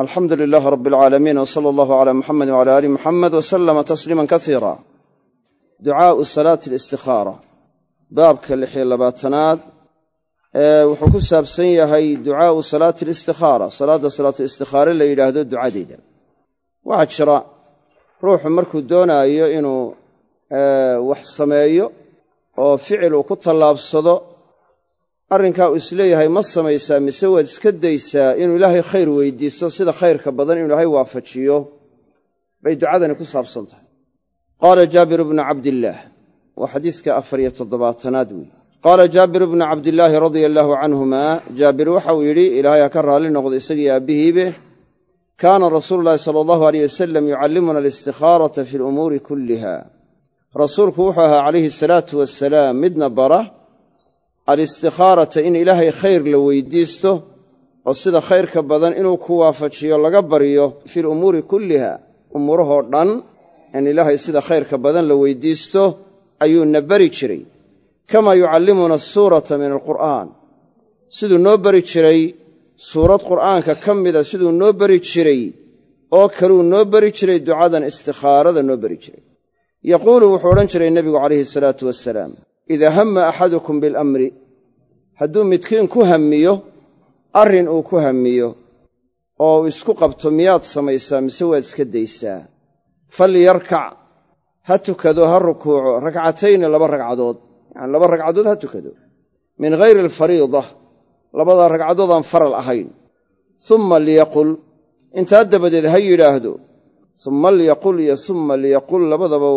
alxamdu lilaah rab alcaalamiin w sala allahu cala muxamedi wcala aali muxamed wa sallama tasliiman kasiira ducaau salaati alistikhaara baabka lixiyo labaatanaad wuxuu ku saabsan yahay ducaau salaati alistikhaara salaadda salaatu istikhaare la yidhaahdo ducadeeda waxaa jira ruuxu markuu doonaayo inuu wax sameeyo oo ficil uu ku tallaabsado arrinkaa uu is leeyahay ma samaysaa mise waad iska daysaa inuu ilaahay khayr weydiisto sida khayrka badan inuu ilaahay waafajiyo? Bay ducadani ku saabsan tahay. Qaala jaabiru bnu cabdillaah waa xadiiska afariyo toddobaatanaad weeye qaala jaabiru bnu cabdillaahi radia allaahu canhumaa jaabir waxauu yidhi ilaahay ha ka raalli noqdo isagii aabbihiibe. Kaana rasuulu llaahi sala allahu aleyh wasalam yucallimuna alistikhaarata fi lumuuri kulliha. Rasuulku wuxuu ahaa calayhi asalaatu wasalaam midna bara alistikhaarata in ilaahay khayr la weydiisto oo sida khayrka badan inuu ku waafajiyo laga baryo fi lumuuri kulliha umuurahoo dhan in ilaahay sida khayrka badan la weydiisto ayuuna bari jiray. Kamaa yucallimuna asuurata min alqur'aan. Siduu noo bari jiray suurad qur'aanka ka mida siduu noo bari jiray oo kaluu noo bari jiray ducadan istikhaarada noo bari jiray. Yaquulu wuxuu odhan jiray nebigu calayhi salaatu wasalaam idaa hamma axadukum bilamri hadduu midkiin ku hammiyo arrin uu ku hammiyo oo uu isku qabto miyaad samaysaa mise waad iska daysaa. Falyarkac ha tukado ha rukuuco rakcatayni laba ragcadood. Yacani laba ragcadood ha tukado. Min ghayri alfariida labadaa ragcadood aan faral ahayn. Summa liyaqul intaa dabadeed ha yidhaahdo summa liyaqul iyo summa liyaqul labadaba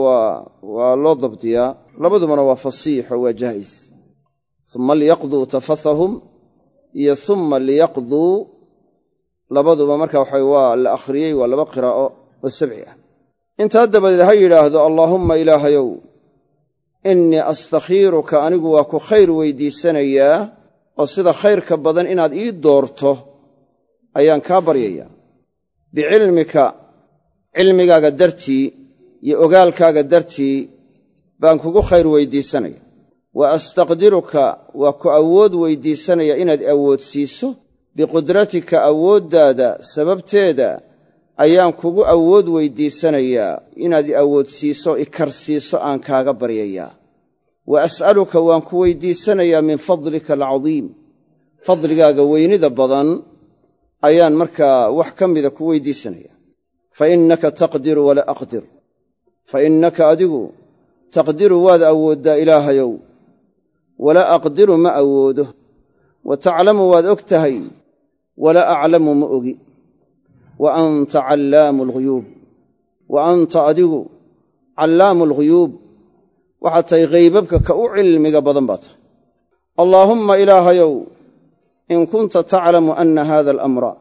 waa loo dabdiyaa. Labadubana waa fasiixo waa jaa'is summa liyaqduu tafathahum iyo summa liyaqduu labaduba marka waxa waa la akhriyey waa laba qiraa'o oo sabci ah. Intaa dabadeed ha yidhaahdo allaahumma ilaahayow innii astakhiiruka anigu waa ku khayr weydiisanayaa oo sida khayrka badan inaad ii doorto ayaan kaa baryayaa. Bicilmika cilmigaaga dartii iyo ogaalkaaga dartii baan kugu khayr weydiisanaya wa astaqdiruka waa ku awood weydiisanaya inaad awoodsiiso biqudratika awooddaada sababteeda ayaan kugu awood weydiisanayaa inaad i awoodsiiso ikarsiiso aan kaaga baryayaa. Wa as'aluka waan ku weydiisanayaa min fadlika alcadiim. Fadligaaga weynida badan ayaan markaa wax ka mida ku weydiisanaya fa innaka taqdiru walaa aqdir fa innaka adigu taqdiru waad awooddaa ilaahayow walaa aqdiru ma awoodo wa taclamu waad og tahay walaa aclamu ma ogi wa anta callaamu alghuyuub wa anta adigu callaamu alghuyuub waxaad tahay haybabka ka u cilmiga badan baa tahay allaahumma ilaahayow in kunta taclamu anna haada alamra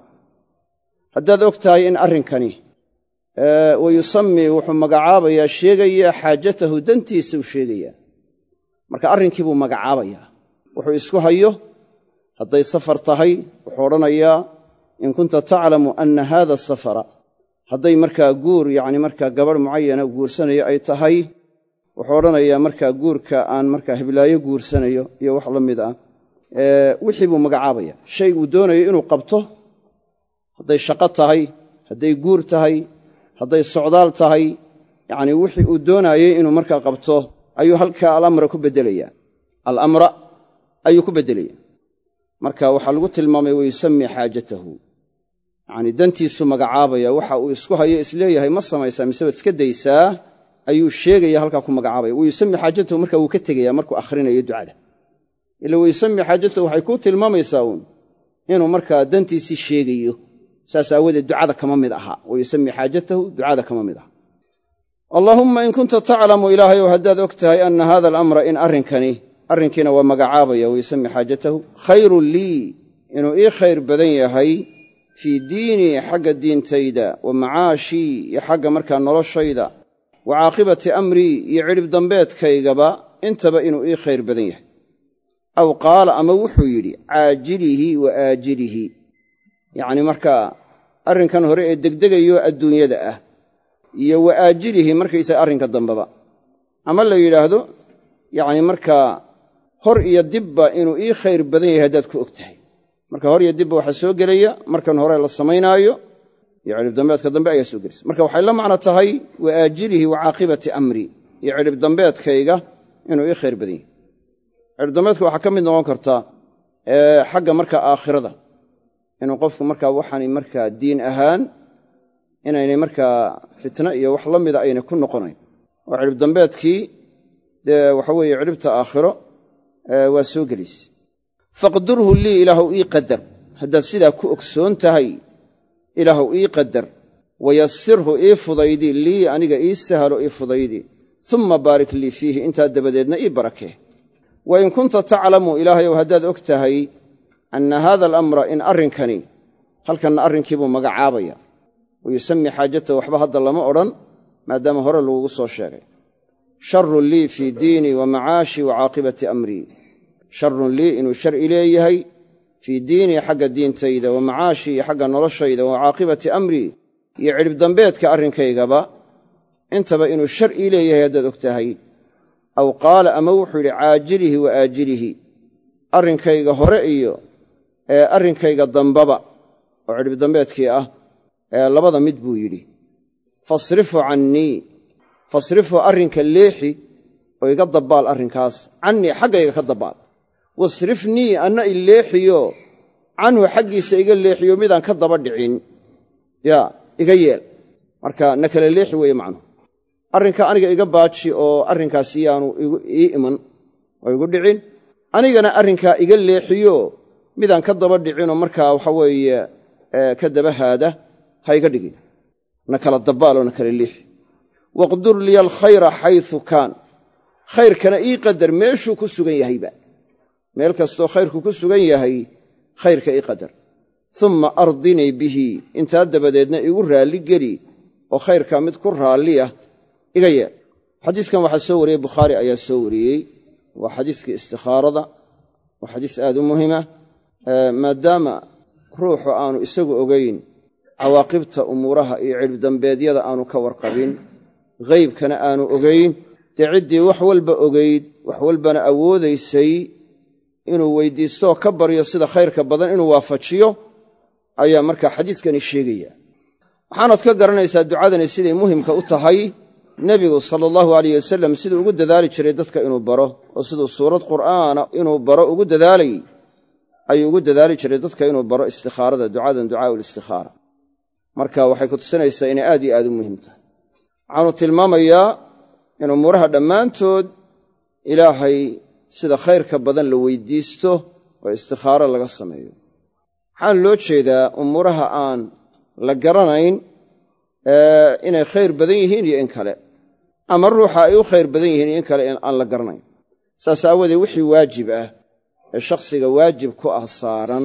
haddaad og tahay in arrinkani wa yusammii wuxuu magacaabayaa sheegayaa xaajatahu dantiisa uu sheegayaa. Marka arrinkii buu magacaabayaa. Wuxuu isku hayo hadday safar tahay wuxuu odhanayaa in kunta taclamu anna haada safara. Hadday markaa guur yacni markaa gabadh mucayana guursanayo ay tahay wuxuu odhanayaa markaa guurka aan markaa hiblaayo guursanayo iyo wax la mid ah. Wixii buu magacaabaya shay uu doonayo inuu qabto hadday shaqo tahay hadday guur tahay hadday socdaal tahay yacnii wixii uu doonaayey inuu markaa qabto ayuu halkaa alamra ku beddelayaa alamra ayuu ku beddelaya marka waxaa lagu tilmaamay wayusammi xaajatahu. Yacnii dantiisuu magacaabaya waxa uu isku hayo is leeyahay ma samaysaa mise waad iska daysaa? Ayuu sheegaya halkaa ku magacaabaya. Wayusami xaajatahu marka wuu ka tegaya markuu akhrinayo ducada. Ila wayusami xaajatahu waxay kuu tilmaamaysaa uun inuu markaa dantiisii sheegayo saas aawadeed ducada kama mid aha. Wayusami xaajatahu ducada kama mid aha. Allaahumma in kunta taclamu ilaahayow haddaad og tahay anna haada alamra in arrinkani arrinkiina waa magacaabaya. Wayusami xaajatahu khayrun lii inuu ii khayr badan yahay fii diinii xagga diintayda wa macaashii iyo xagga markaa noloshayda wa caaqibati amrii iyo cidhib dambeedkaygaba intaba inuu ii khayr badan yahay. Aw qaala ama wuxuu yidhi caajilihi wa aajilihi yacni markaa arrinkan hore ee degdegayo adduunyada ah iyo wa aajilihi arrinka dambeba ama la yidhaahdo yacni markaa hor iyo dibba inuu ii khayr badan yahay haddaad ku og tahay marka hor iyo dibba waxaa soo gelaya markan hore la samaynaayo iyo cidhib dambeedka dambe ayaa soo gelaysa. Marka waxay la macno tahay wa aajilihi wa caaqibati amri iyo cidhib dambeedkayga inuu ii khayr badan yahy cidhib dambeedka waxaa ka mid noqon karta xagga marka aakhirada inuu qofku markaa waxaanay markaa diin ahaan inaynay markaa fitno iyo wax la mida aynay ku noqonayn. Oo cidhib dambeedkii dee waxa weeye cidhibta aakhiro waa soo gelaysa faqdurhu lii ilaahu ii qadar. Haddaad sidaa ku ogsoon tahay ilaahu ii qadar. Wayasirhu ii fudaydi lii aniga ii sahalo ii fudaydi. Umma baarik lii fiihi intaa dabadeedna ii barakee wa in kunta taclamu ilaahayow haddaad og tahay anna haada alamra in arrinkani halkanna arrinkiibuu magacaabaya. Wa yusami xaajatahu waxba hadda lama odhan maadaama hore lagugu soo sheegay. Sharun lii fii diinii wa macaashii wa amrii. Sharun lii inuu shar i leeyahay fii diinii xagga diintayda wa macaashii iyo xagga noloshayda wa caaqibati amrii. Iyo cidhib dambeedka arrinkaygaba intaba inuu shar ii leeyahay haddaad og tahay aw qaala ama wuxuu yidhi caajilihi wa aajilihi. Arrinkayga hore iyo ee arrinkayga dambaba oo cidhib dambeedkii ah ee labada mid buu yidhi fasrifu cannii fasrifu arrinka leexi oo iga dabbaal arrinkaas cannii xaggayga ka dabbaal. Wasrifnii anna i leexiyo canhu xaggiisa iga leexiyo midaan ka daba dhicin. Yaa iga yeel. Marka na kala leexi weeye macnuhu arrinka aniga iga baaji oo arrinkaasi yaanu ii iman oo igu dhicin anigana arrinkaa iga leexiyo midaan ka daba dhicinoo markaa waxa weeye ka daba haada ha iga dhigin. Na kala dabbaaloo na kala leexi waqdur liya alkhayra xaysu kaan. Khayrkana ii qadar meeshuu ku sugan yahayba meel kastoo khayrku ku sugan yahay khayrka ii qadar. Umma ardinii bihi intaa dabadeedna igu raalli geli oo khayrkaa mid ku raalliya iga yeel xadiiskan waxaa soo wariyey bukhaari ayaa soo wariyey. Waa xadiiskii istikhaarada. Waa xadiis aad u muhima maadaama ruuxu aanu isagu ogayn cawaaqibta umuuraha iyo cilbdambeedyada aanu ka warqabin ghaybkana aanu ogayn. Dee ciddii wax walba ogayd wax walbana awoodaysay inuu weydiistooo ka baryo sida khayrka badan inuu waafajiyo ayaa markaa xadiiskani sheegaya. Waxaanaad ka garanaysaa ducadani siday muhimka u tahay. Nebigu sala allahu alayh wasalam siduu ugu dadaali jiray dadka inuu baro oo siduu suurad qur'aana inuu baro ugu dadaalayy ayuu ugu dadaali jiray dadka inuu baro istikhaarada ducadan ducaau listikhaara marka waxay ku tusinaysaa inay aad iyo aad u muhiim tahay. Waxaanu tilmaamayaa in umuuraha dhammaantood ilaahay sida khayrka badan la weydiisto oo istikhaaro laga sameeyo. Waxaana loo jeedaa umuuraha aan la garanayn inay khayr badan yihiin iyo in kale. Ama ruuxa ay u khayr badan yihiin iyo in kale aan la garanayn. Saas aawoodee wixii waajib ah ee shakhsiga waajib ku ah saaran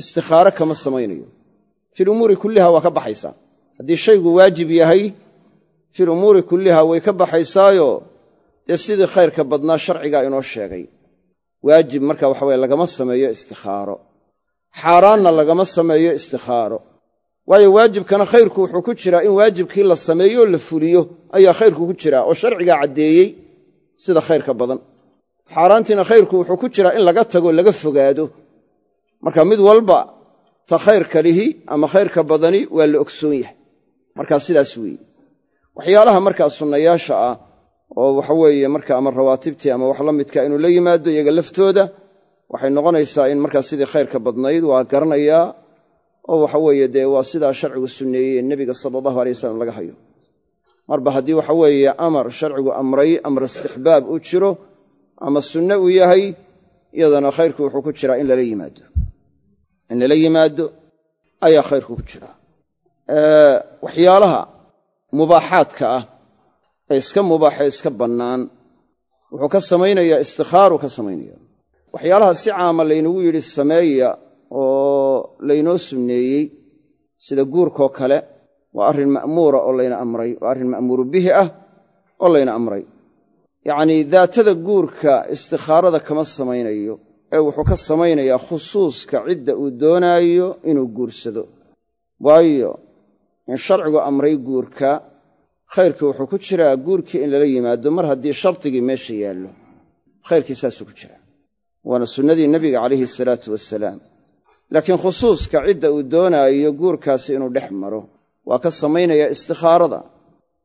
istikhaaro kama samaynayo. Fil umuuri kulliha waa ka baxaysaa haddii shaygu waajib yahay fil umuuri kulliha way ka baxaysaayo. Dee sidii khayrka badnaa sharcigaa inoo sheegay. Waajib marka waxa weye lagama sameeyo istikhaaro xaaraanna lagama sameeyo istikhaaro waayo waajibkana khayrku wuxuu ku jiraa in waajibkii la sameeyooo la fuliyo ayaa khayrku ku jiraa oo sharcigaa caddeeyey sida khayrka badan xaaraantiina khayrku wuxuu ku jiraa in laga tago laga fogaado. Marka mid walba ta khayrka lihi ama khayrka badani waa la ogsoon yahay. Markaa sidaas weeye. Waxyaalaha markaa sunnayaasha ah oo waxaweeye marka ama rawaatibtii ama wax la midka inuu la yimaado iyaga laftooda waxay noqonaysaa in markaa sidii khayrka badnayd waa garanayaa oo waxa weeye dee waa sidaa sharcigu sunneeyey nebiga sala allahu alay wasalam laga hayo. Marba haddii waxa weeye amar sharcigu amray amar istixbaab uu jiro ama sunne uu yahay iyadana khayrku wuxuu ku jiraa in lala yimaado. In lala yimaado ayaa khayrku ku jiraa waxyaalaha mubaaxaadka ah ee iska mubaaxee iska bannaan wuxuu ka samaynayaa istikhaaruu ka samaynaya waxyaalaha si caama laynagu yidhi sameeya oo laynoo sunneeyey sida guurkoo kale waa arrin ma'muura oo layna amray waa arrin ma'muuru bihi ah oo layna amray yacnii daatada guurka istikhaarada kama samaynayo ee wuxuu ka samaynayaa khusuuska cidda uu doonaayo inuu guursado. Waayo in sharcigu amray guurka khayrkii wuxuu ku jiraa guurkii in lala yimaado mar haddii shardigii meesha yaallo. Khayrkii saasuu ku jiraa. Waana sunnadii nebiga calayhi salaatu wasalaam laakiin khusuuska cidda uu doonaayo guurkaasi inuu dhex maro waa ka samaynaya istikhaarada.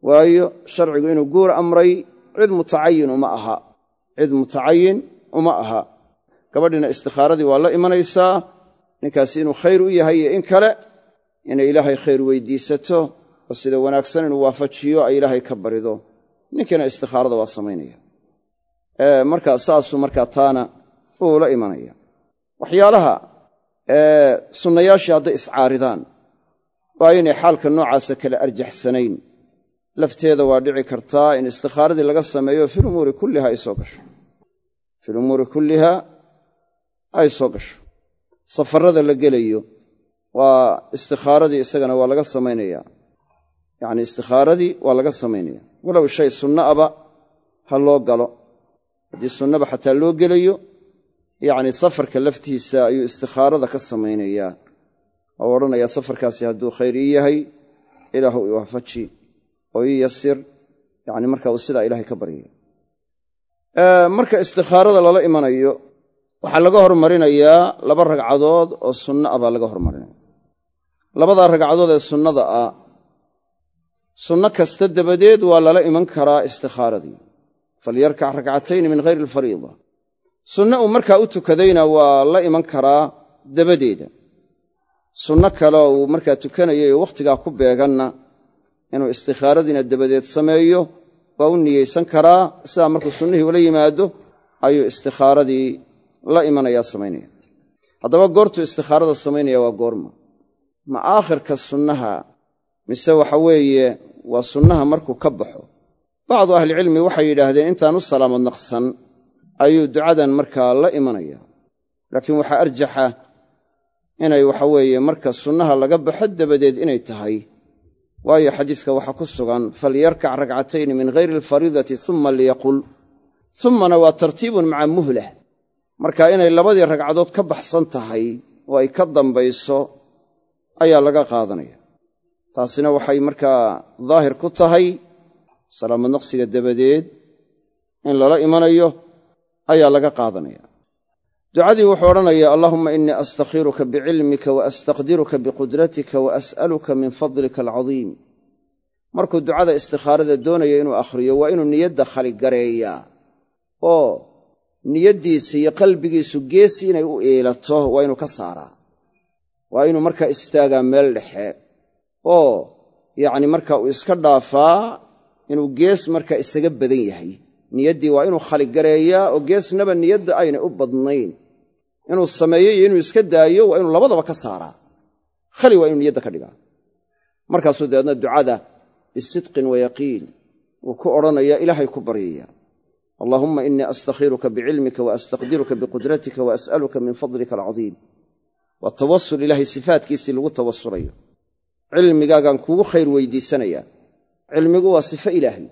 Waayo sharcigu inuu guur amray cid mutacayin uma aha. Cid mutacayin uma aha. Gabadhiina istikhaaradii waa la imanaysaa. Ninkaasi inuu khayr u yahay iyo in kale inay ilaahay khayr weydiisato oo sida wanaagsan inuu waafajiyo ay ilaahay ka barido. Ninkiina istikhaarada waa samaynaya. Markaa saasuu markaa taana uu la imanaya. Waxyaalaha sunnayaashii hadday iscaaridaan waa inay xaalka noocaasa kala arjaxsanayn lafteeda waa dhici kartaa in istikhaaradii laga sameeyo fi lumuuri kulliha ay soo gasho. Fi lumuuri kulliha ay soo gasho. Safarada la gelayo waa istikhaaradii isagana waa laga samaynaya yacni istikhaaradii waa laga samaynaya walow shay sunno aba ha loo galo. Haddii sunnaba xataa loo gelayo yacni safarka laftiisa ayuu istikhaarada ka samaynayaa. Oo odhanayaa safarkaasi hadduu khayr ii yahay ilaahu i waafaji oo yasir yacni marka uu sidaa ilaahay ka baryaya marka istikhaarada lala imanayo waxaa laga hormarinayaa laba ragcadood oo sunno ah baa laga hormarinaya. Labadaa ragcadood ee sunnada ah sunno kasta dabadeed waa lala iman karaa istikhaaradii falyarkac rakcatayni min hayri alfariida sunno uu markaa u tukadayna waa la iman karaa dabadeeda. Sunno kale uu markaa tukanayay oo wakhtigaa ku beeganna inuu istikhaaradiina dabadeed sameeyo waa u niyeysan karaa sidaa markuu sunnihii ula yimaado ayuu istikhaaradii la imanayaa samaynaya haddaba goortuu istikhaarada samaynaya waa goorma. Ma aakhirka sunnaha mise waxa weeye waa sunnaha markuu ka baxo. Bacdu ahlicilmi waxay yidhaahdeen intaan u salaamad naqsan ayuu ducadan markaa la imanaya. Laakiin waxaa arjaxa inay waxa weeye marka sunnaha laga baxo dabadeed inay tahay waayo xadiiska waxaa ku sugan falyarkac rakcatayni min hayri alfariidati uma liyaqul. Ummana waa tartiibun maca muhlah. Marka inay labadii ragcadood ka baxsan tahay oo ay ka dambayso ayaa laga qaadanaya. Taasina waxay markaa daahir ku tahay salaamad naqsiga dabadeed in lala imanayo ayaa laga qaadanaya ducadii wuxuu odhanaya allahuma innii astakhiruka bicilmika wa astaqdiruka biqudratika wa as'aluka min fadlika alcadiim markuu ducada istikhaarada doonaya inuu akhriyo waa inuu niyadda khaligareeyaa. Oo niyaddiisa iyo qalbigiisu geesi inay u iilato waa inuu ka saaraa. Waa inuu markaa istaagaa meel dhexe. Oo yacni marka uu iska dhaafaa inuu gees markaa isaga badan yahay niyaddii waa inuu khaligareeyaa oo geesnaba niyadda aynay u badnayn. Inuu sameeyo iyo inuu iska daayo waa inuu labadaba ka saaraa. Khali waa inuu niyadda ka dhigaa. Markaasuu dabeedna ducada bisidqin wa yaqiin wuu ku odhanayaa ilaahay ku baryaya allaahumma innii astakhiruka bicilmika wa astaqdiruka biqudratika wa as'aluka min fadlika alcadiim waa tawasul ilaahay sifaatkiisii lagu tawasulayo. Cilmigaagaan kuugu khayr weydiisanayaa cilmigu waa sifo ilaahay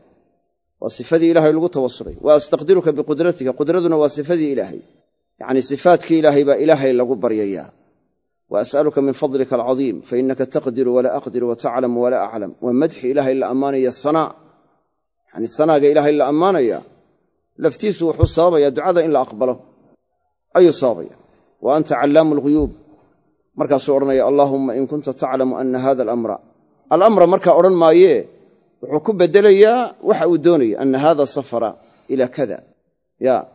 waa sifadii ilaahay lagu tawasulay wa astaqdiruka biqudratika qudraduna waa sifadii ilaahay. Yacnii sifaatkii ilaahay baa ilaahay lagu baryayaa. Wa as'aluka min fadlika alcadiim fa innaka taqdiru walaa aqdir wa taclamu walaa aclam waa madxi ilaahay la ammaanaya sanaa yacanii sanaaga ilaahay la ammaanaya laftiisu wuxuu sababayaa ducada in la aqbalo. Ayuu sababaya. Wa anta callaamu alghuyuub markaasuu odhanaya allaahumma in kunta taclamu ana hada alamra. Alamra markaa odhan maayee wuxuu ku beddelayaa waxa uu doonaya ana hada safara ila kada ya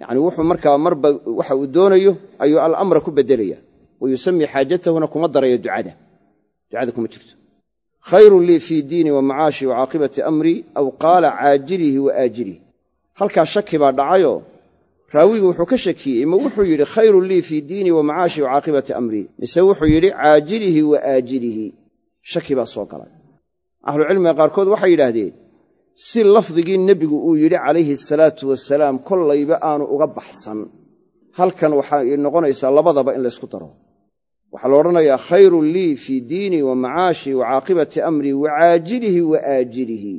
yacni wuxuu markaa marba waxa uu doonayo ayuu alamra ku beddelaya wa yusamii xaajatahuna kuma darayo ducada. Ducada kuma jirto. Khayrun lii fii diini wa macaashi wa caaqibati aw qaala caajilihi wa aajilihi. Halkaa shaki baa dhacayoo raawigu wuxuu ka shakiyey ma wuxuu yidhi khayrun lii fii diini wa macaashi wa caaqibati amrii mise wuxuu yidhi caajilihi wa aajilihi. Shaki baa soo galay ahlucilmiga qaarkood waxay yidhaahdeen si lafdigii nebigu uu yidhi calayhi salaatu wasalaam kollayba aanu uga baxsan. Halkan waxay noqonaysaa labadaba in laysku daro. Waxaa la odhanayaa khayrun lii fii diini wa macaashi wa caaqibati amrii wa caajilihi wa aajilihi.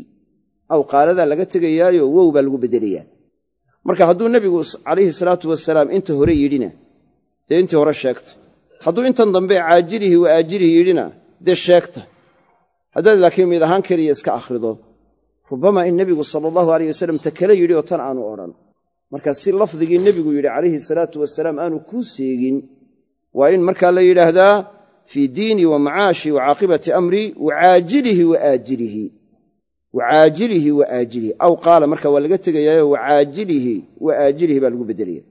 Aw qaaladaa laga tegayaayo wow baa lagu beddelayaa marka hadduu nebigu calayhi salaatu wasalaam inta hore yidhina dee intii hore sheegta. Hadduu intan dambe caajilihi wa aajilihi yidhina dee sheegta haddaad laakiin mid ahaan keliya iska akhrido rubamaa in nebigu sala allahu aleyh wasalam ta kale yidhi oo tan aanu odhan. Marka si lafdigii nebigu yidhi calayhi salaatu wasalaam aanu kuu seegin waa in markaa la yidhaahdaa fii diinii wa macaashii wa caaqibati amrii wa caajilihi wa aajilihi. Wa aajilihi aw qaala marka waa laga tegayaayo wa caajilihi wa aajilihi baa lagu beddelaya.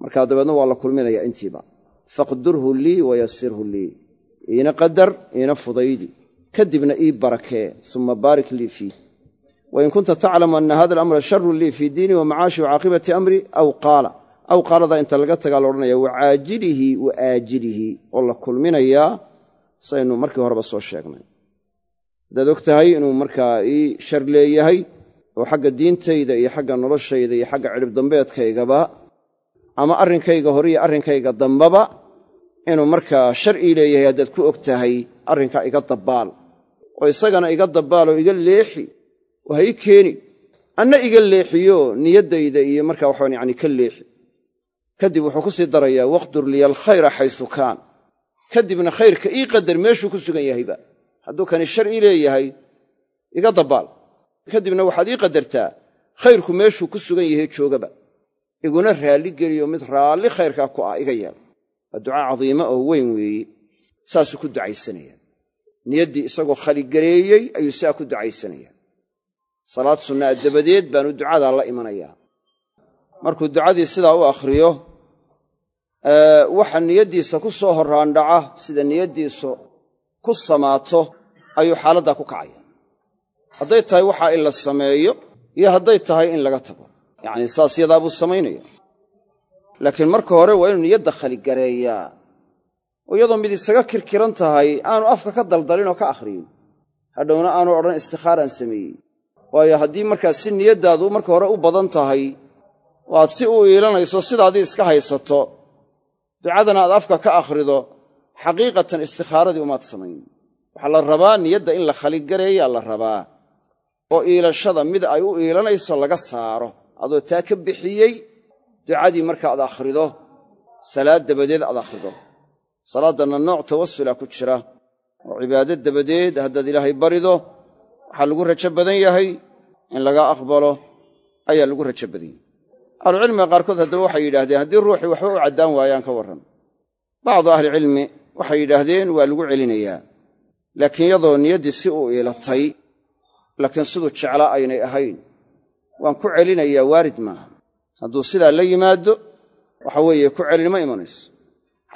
Markaa dabeedna waa la kulminaya intiiba. Faqdurhu lii wayasirhu lii. Iina qadar iina fudaydi kadibna ii barakee suma baarik lii fiih wain kunta taclamu ana hada alamra sharun lii fii diinii wa macaashi wa amri aw qaala. Aw qaaladaa inta laga tagaa la odhanaya wa caajilihi wa aajilihi oo la kulminayaa saynu markii horeba soo sheegnay. Haddaad og tahay inuu markaa ii shar leeyahay oo xagga diintayda iyo xagga noloshayda iyo xagga cidhibdambeedkaygaba ama arrinkayga hore iyo arrinkayga dambaba inuu markaa shar ii leeyahay haddaad ku og tahay arrinkaa iga dabbaal oo isagana iga dabbaal oo iga leexi oo ha ii keeni. Anna iga leexiyo niyaddayda iyo markaa waxaan yani ka leexi. Kadib wuxuu ku sii darayaa waqdur liya alkhayra xaysu kaan. Kadibna khayrka ii qadar meeshuu ku sugan yahayba. Hadduu kani shar ii leeyahay iga dabbaal kadibna waxaad ii qadartaa khayrku meeshuu ku sugan yahay joogaba. Iguna raalli geliyo mid raalli khayrkaa ku ah iga yeel waa ducaa cadiima oo weyn weeye saasuu ku ducaysanaya niyaddii isagoo khaligaleeyey ayuu saa ku ducaysanaya. Salaad sunnaa dabadeed baanu ducadaa la imanayaa. Markuu ducadii sidaa u akhriyo waxa niyaddiisa ku soo horraandhaca sida niyaddiisu ku samaato ayuu xaaladdaa ku kacaya. Hadday tahay waxaa in la sameeyo iyo hadday tahay in laga tago. Yacnii saas yadaa buu samaynaya laakiin marka hore waa inuu niyadda khaligareeyaa oo iyadoo mid isaga kirkiran tahay aanu afka ka daldalin oo ka akhriyin. Hadhowna aanu odhan istikhaaraan sameeyey. Waayo haddii markaa si niyaddaadu marka hore u badan tahay oo aad si u iilanayso sidaadii iska haysato. Ducadana aad afka ka akhrido xaqiiqatan istikhaaradii umaad samayn. Waxaa la rabaa niyadda in la khaligareeyaa la rabaa oo iilashada mid ay u iilanayso laga saaro. Adoo taa ka bixiyey ducadii marka aad akhrido salaad dabadeed aad akhrido salaaddanna nooc tawasula ku jira oo cibaado dabadeed haddaad ilaahay barido waxaa lagu rajo badan yahay in laga aqbalo ayaa lagu rajo badan yahay. Ahlucilmiga qaarkood haddaba waxay yidhaahdeen haddii ruuxii waxba u caddaan waayaan ka warran. Bacdu ahlicilmi waxay yidhaahdeen waa lagu celinayaa. Laakiin iyadoo niyaddii si u iilatay laakiin siduu jeclaa aynay ahayn. Waan ku celinayaa waarid maaha. Hadduu sidaa la yimaado waxa weeye ku celin ma imanayso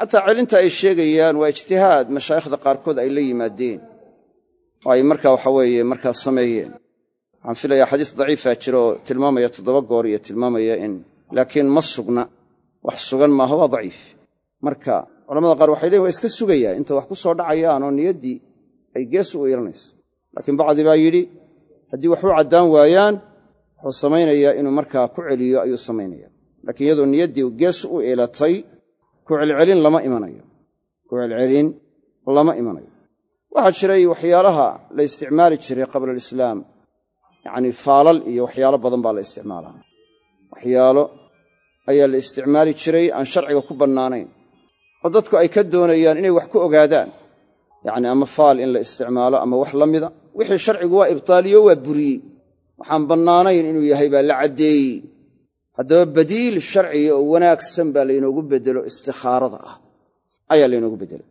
xataa celinta ay sheegayaan waa ijtihaad mashaayikhda qaarkood ay la yimaadeen. Oo ay markaa waxa weeye markaa sameeyeen. Waxaan filayaa xadiis daciifaa jira oo tilmaamaya toddoba goor iyo tilmaamaya in laakiin ma sugna. Wax sugan maaha waa daciif. Marka culamada qaar waxay leeyin waa iska sugayaa. Inta wax ku soo dhacayaan oo niyaddii ay gees u iilanayso laakiin bacdi baa yidhi haddii wax u caddaan waayaan wuxuu samaynayaa inuu markaa ku celiyo ayuu samaynaya laakiin iyadoo niyaddii gees u iilatay ku celcelin lama imanayo. Ku celcelin lama imanayo. Waxaa jiray waxyaalaha la isticmaali jiray qabla alislaam yacnii faalal iyo waxyaalo badan baa la isticmaalaa. Waxyaalo ayaa la isticmaali jiray aan sharciga ku bannaanayn. Oo dadku ay ka doonayaan inay wax ku ogaadaan. Yacni ama faal in la isticmaalo ama wax la mida. Wixii sharcigu waa ibtaaliyo waa buriyey. Waxaan bannaanayn inuu yahay baa la caddeeyey haddaba badiil sharciga oo wanaagsan baa laynoogu beddelo istikhaarada ah. Ayaa laynoogu beddelay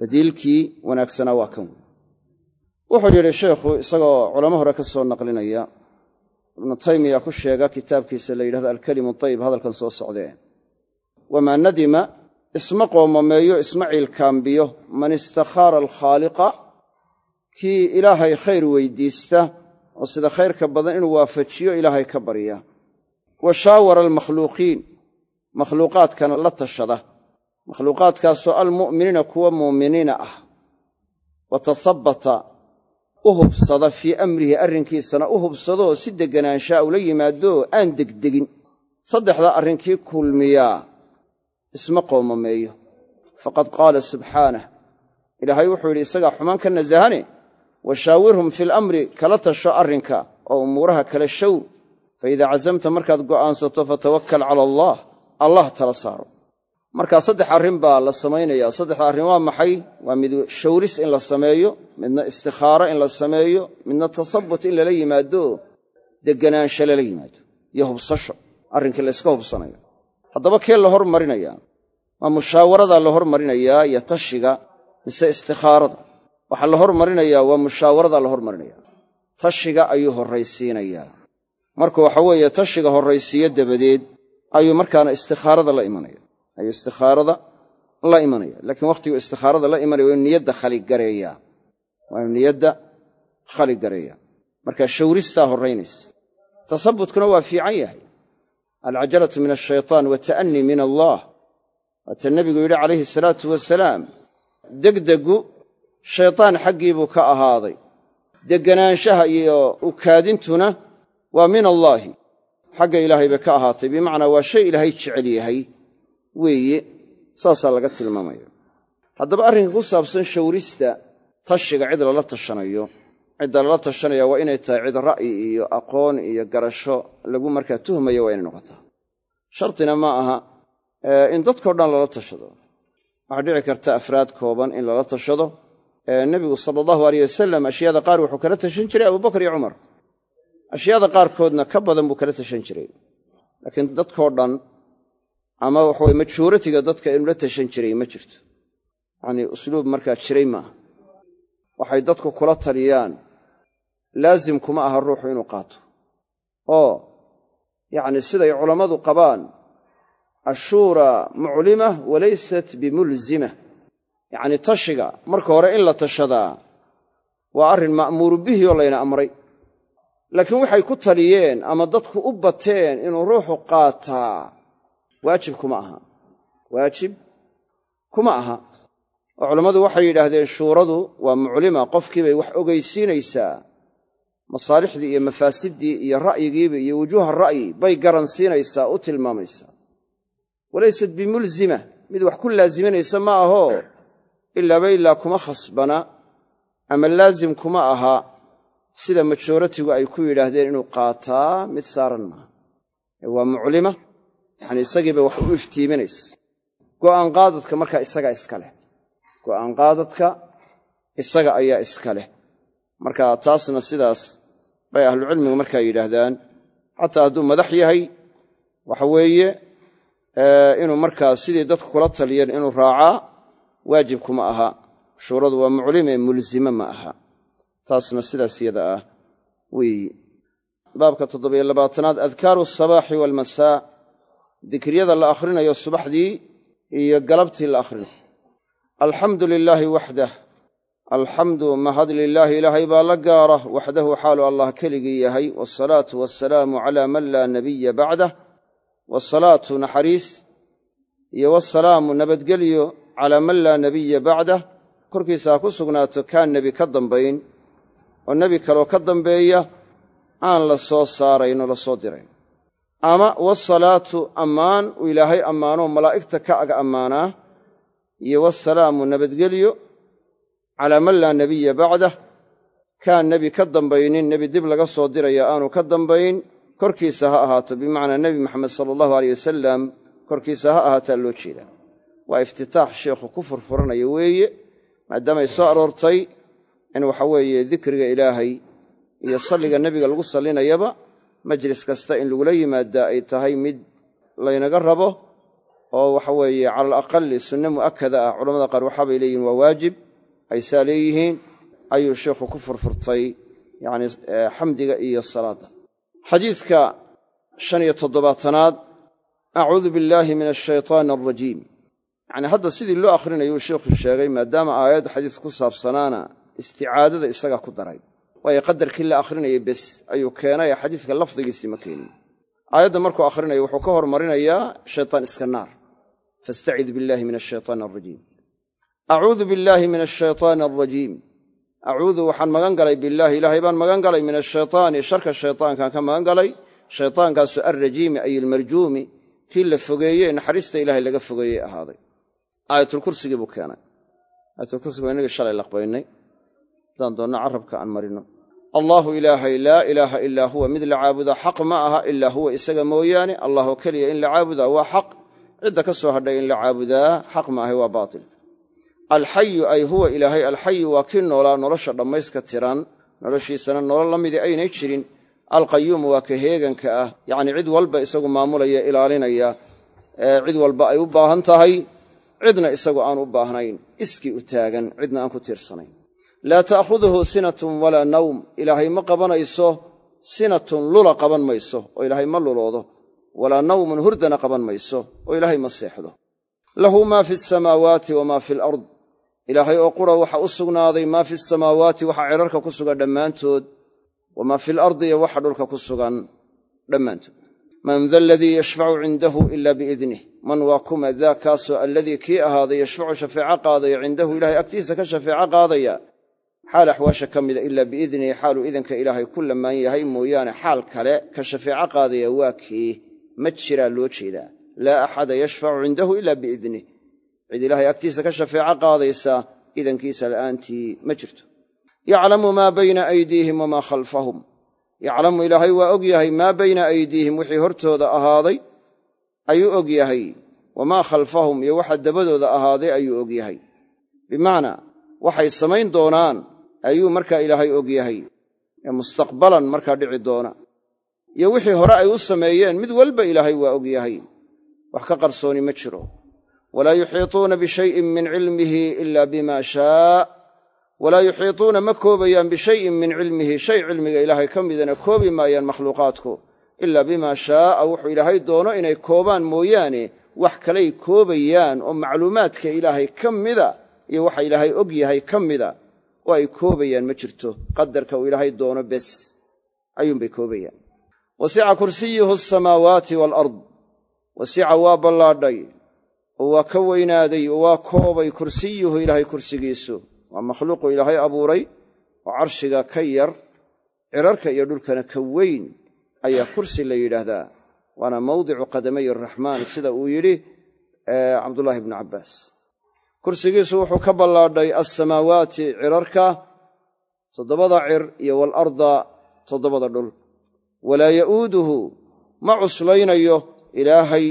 badiilkii wanaagsanaa waa kan wey wuxuu yidhi sheikhu isagoo culamo hore ka soo naqlinaya ibnu taymiya ku sheega kitaabkiisa la yidhahdo alkalimu tayib hadalkan soo socdee. Wamaa nadima isma qoomameeyo isma ciilkaambiyo man istakhaara alkhaaliqa kii ilaahay khayr weydiista oo sida khayrka badan inuu waafajiyo ilaahay ka barya wa shaawara almakhluuqiin makhluuqaadkana la tashada. Makhluuqaadkaasoo almu'miniina kuwa muuminiina ah. Wa tasabbata u hubsada fii amrihi arrinkiisana u hubsadoo si degganaanshaa ula yimaadoo aan degdegin. Saddexdaa arrinkii kulmiyaa isma qoomameeyo. Faqad qaala subxaanah ilaahay wuxuu yidhi isagaa xumaan ka nasahane wa shaawirhum filamri kala tasho arrinka oo umuuraha kala shawr fa idaa casamta markaad go'aansato fatawakkal cala allaah allah tala saaro markaa saddex arrin baa la samaynayaa saddexda arrin waa maxay waa mid shawris in la sameeyo midna istikhaaro in la sameeyo midna tasabbut in lala yimaado degganaansho lala yimaado iyo hubsasho arrinkii layska hubsanayo haddaba kee la hormarinayaa waa mushaawaradaa la hormarinayaa iyo tashiga mise istikhaarada waxaa la hormarinayaa waa mushaawaradaa la hormarinaya tashiga ayuu horraysiinayaa marka waxa weeye tashiga horraysiiyo dabadeed ayuu markaana istikhaarada la imanaya. Ayuu istikhaarada la imanaya. Laakiin wakhtiguu istikhaarada la imanaya waa inu niyadda khaligareeyaa waa inu niyadda khaligareeyaa marka shawristaa horraynaysa tasabutkuna waa fiican yahay. Alcajalatu min ashaytaan wata'anii min allaah waata nebigu yidhi calayhi salaatu wasalaam degdegu shaytaan xaggii buu ka ahaaday. Degganaanshaha iyo ukaadintuna waa min allaahi xagga ilaahay bay ka ahaatay. Bimacnaa waa shay ilaahay jecel yahay weeye. Saasaa laga tilmaamaya. Haddaba arrinka ku saabsan shawrista tashiga cid lala tashanayo cidda lala tashanaya waa inay tahay cid ra'yi iyo aqoon iyo garasho lagu markaa tuhmaya waa inay noqotaa. Shartina ma aha in dadkao dhan lala tashado. Waxaa dhici karta afraad kooban in lala tashado. Nebigu sala allahu aleyh wasalam ashyaada qaar wuxuu kala tashan jiray abubakar iyo cumar ashyaada qaarkoodna ka badan buu kala tashan jiray. Laakiin dadkoo dhan ama waxaweye majuuratiga dadka inuu la tashan jiray ma jirto. Yacnii usluub markaa jiray maaha waxay dadku kula taliyaan laazim kuma aha ruuxu inuu qaato. Oo yacni siday culammadu qabaan ashuuraa muclima walaysat bimulzima. Yacni tashiga marka hore in la tashadaa waa arrin ma'muuru bihi oo layna amray laakiin waxay ku taliyeen ama dadku u bateen inuu ruuxu qaataa. Waajib kuma aha. Waajib kuma aha. Oo culammadu waxay yidhaahdeen shuuradu waa muclima qofkiibay wax ogaysiinaysaa masaalixdii iyo mafaasiddii iyo ra'yigiiba iyo wujuuha ra'yi bay garansiinaysaa u tilmaamaysaa. Walaysat bimulzima mid wax ku laaziminaysa ma ahoo ilaaba ilaa kuma khasbana ama laazim kuma aha sida majooratigu ay ku yidhaahdeen inuu qaataa mid saaran maaha. Waa muclima yacni isagiiba wax u iftiiminaysa. Go'aan qaadadka markaa isagaa iska leh. Go'aan qaadadka isaga ayaa iska leh. Marka taasna sidaas bay ahlucilmigu markaa yidhaahdaan. Xataa hadduu madax yahay waxa weeye inuu markaa sidii dadku kula taliyeen inuu raacaa waajib kuma aha. Shuuradu waa muclime mulzime ma aha taasna sidaas yada ah. Weeyi baabka toddobiyo labaatanaad adkaaru asabaaxi waalmasaa dikriyada la akhrinayo subaxdii iyo galabtii la akhrinayo alxamdu lilaahi waxdah. Alxamdu mahad lilaahi ilaahay baa la gaara. Waxdahu xaalu allah keligii yahay. Waasalaatu waasalaamu calaa man laa nabiya bacdah. Wasalaatu naxariis iyo wasalaamu nabadgelyo calaa man laa nabiya bacdah. Korkiisa ha ku sugnaato kaan nebi ka dambayn oo nebi kaloo ka dambeeya aan la soo saarayn oo la soo dirayn. Ama wasalaatu ammaan uu ilaahay ammaanoo malaa'igta ka ag ammaanaa iyo wasalaamu nabadgelyo calaa man laa nebiya bacdah kaan nebi ka dambaynin nebi dib laga soo diraya aanu ka dambayn korkiisa ha ahaato bimacnaa nebi maxamed sala allahu aleyh wasalam korkiisa ha ahaataa loo jeedaa. Waa iftitaax sheikhu ku furfuranaya weeye maadaamay soo aroortay in waxa weeye dikriga ilaahay iyo salliga nebiga lagu sallinayaba majlis kasta in lagula yimaadaa ay tahay mid laynaga rabo oo waxa weeye cala alaqali sunne mu'akada ah. Culamada qaar waxaabay leeyihiin waa waajib. Ay saa leeyihiin ayuu sheikhu ku furfurtay yacni xamdiga iyo salaadda xadiidka shan iyo toddobaatanaad acuudu billaahi min ashaytaani alrajiim yacnii hadda sidii loo akhrinayu sheikhu sheegay maadaama aayadda xadiiska ku saabsanaana isticaadada isaga ku daray. Waayo qadarkii la akhrinayay bes ayuu keenay xadiiska lafdigiisii ma keenin. Aayadda markuu akhrinayo wuxuu ka hormarinayaa shaytaan iska naar. Fastacid billaahi min ashaytaani alrajiim acuudu billaahi min ashaytaani alrajiim acuudu waxaan magan galay billaahi ilaahay baan magan galay min ashaytaani sharka shaytaankaan ka magan galay. Shaytaankaasu alrajiimi ay ilmarjuumi kii la fogeeye naxariista ilahay laga fogeeyey ahaaday. Aayatulkursigii buu keenay. Aayatulkursiga waa inagii shalay laqbaynay haddaan doonna carabka aan marino. Allaahu ilaahay laa ilaaha ilaa huwa mid la caabudaa xaq ma aha ilaa huwa isaga mooyaane. Allahoo keliya in la caabudaa waa xaq. Cidda ka soo hadhay in la caabudaa xaq ma ahay waa baatil. Alxayu ay huwa ilaahay alxayu waa kii noolaa nolosha dhammayska tiran. Noloshiisana nolol la midii aynay jirin. Alqayuumu waa ka heeganka ah. Yacnii cid walba isagu maamulaya ilaalinaya cid walba ay u baahan tahay. Cidna isagu aan u baahnayn iskii u taagan cidna aan ku tiirsanayn laa ta'khuduhu sinatun walaa nawm. Ilaahay ma qabanayso sinatun lula qaban mayso oo ilaahay ma luloodo. Walaa nawmun hurdana qaban mayso oo ilaahay ma seexdo. Lahu maa fi asamaawaati wamaa fi alard. Ilaahay oo qura waxa u sugnaaday maa fi asamaawaati waxa cidharka ku sugan dhammaantood. Wamaa fi alardi iyo waxa dhulka ku sugan dhammaantood. Man da aladii yashfacu cindahu ila biidnih man waa kuma daa kaasoo alladii kii ahaaday yashfacu shafeeco qaadaya cindahu ilahay agtiisa ka shafeeco qaadaya xaal axwaasha ka mida ilaa biidnihi xaaluu idanka ilaahay ku lamaan yahay mooyaane xaal kale ka shafeeco qaadaya waa kii. Ma jiraa loo jeedaa. Laa axada yashfacu cindahu ila biidnih cid ilaahay agtiisa ka shafeeco qaadaysa idankiisa la'aantii ma jirto. Yaclamu maa bayna aydiihim wamaa khalfahum. Yaclamu ilaahay waa og yahay maa bayna aydiihim wixii hortooda ahaaday ayuu og yahay. Wamaa khalfahum iyo waxa dabadooda ahaaday ayuu og yahay. Bimacnaa waxay samayn doonaan ayuu markaa ilaahay og yahay. Ee mustaqbalan markaa dhici doona. Iyo wixii hore ay u sameeyeen mid walba ilaahay waa og yahay. Wax ka qarsooni ma jiro. Walaa yuxiituuna bishayin min cilmihi ila bima shaa. Walaa yuxiituuna ma koobayaan bishayin min cilmihi. Shay cilmiga ilaahay ka midana koobi maayaan makhluuqaadku. Ilaa bimaa shaaa wuxuu ilaahay doono inay koobaan mooyaane wax kalay koobayaan oo macluumaadka ilaahay ka mida iyo waxa ilaahay og yahay ka mida oo ay koobayaan ma jirto. Qadarka uu ilaahay doono bes. Ayuunbay koobayaan. Wasica kursiyuhu asamaawaati waalard wasica waa ballaadhay oo waa ka weynaaday oo waa koobay kursiyuhu ilaahay kursigiisu. Waa makhluuqu ilaahay abuuray oo carshiga ka yar cirarka iyo dhulkana ka weyn ayaa kursi la yidhaahdaa. Waana mawdicu qadamay araxmaan sida uu yidhi cabdullaahi bnu cabbaas kursigiisu wuxuu ka ballaadhay alsamaawaati cirarka toddobada cir iyo waalarda toddobada dhul. Walaa ya'uuduhu ma cuslaynayo ilaahay.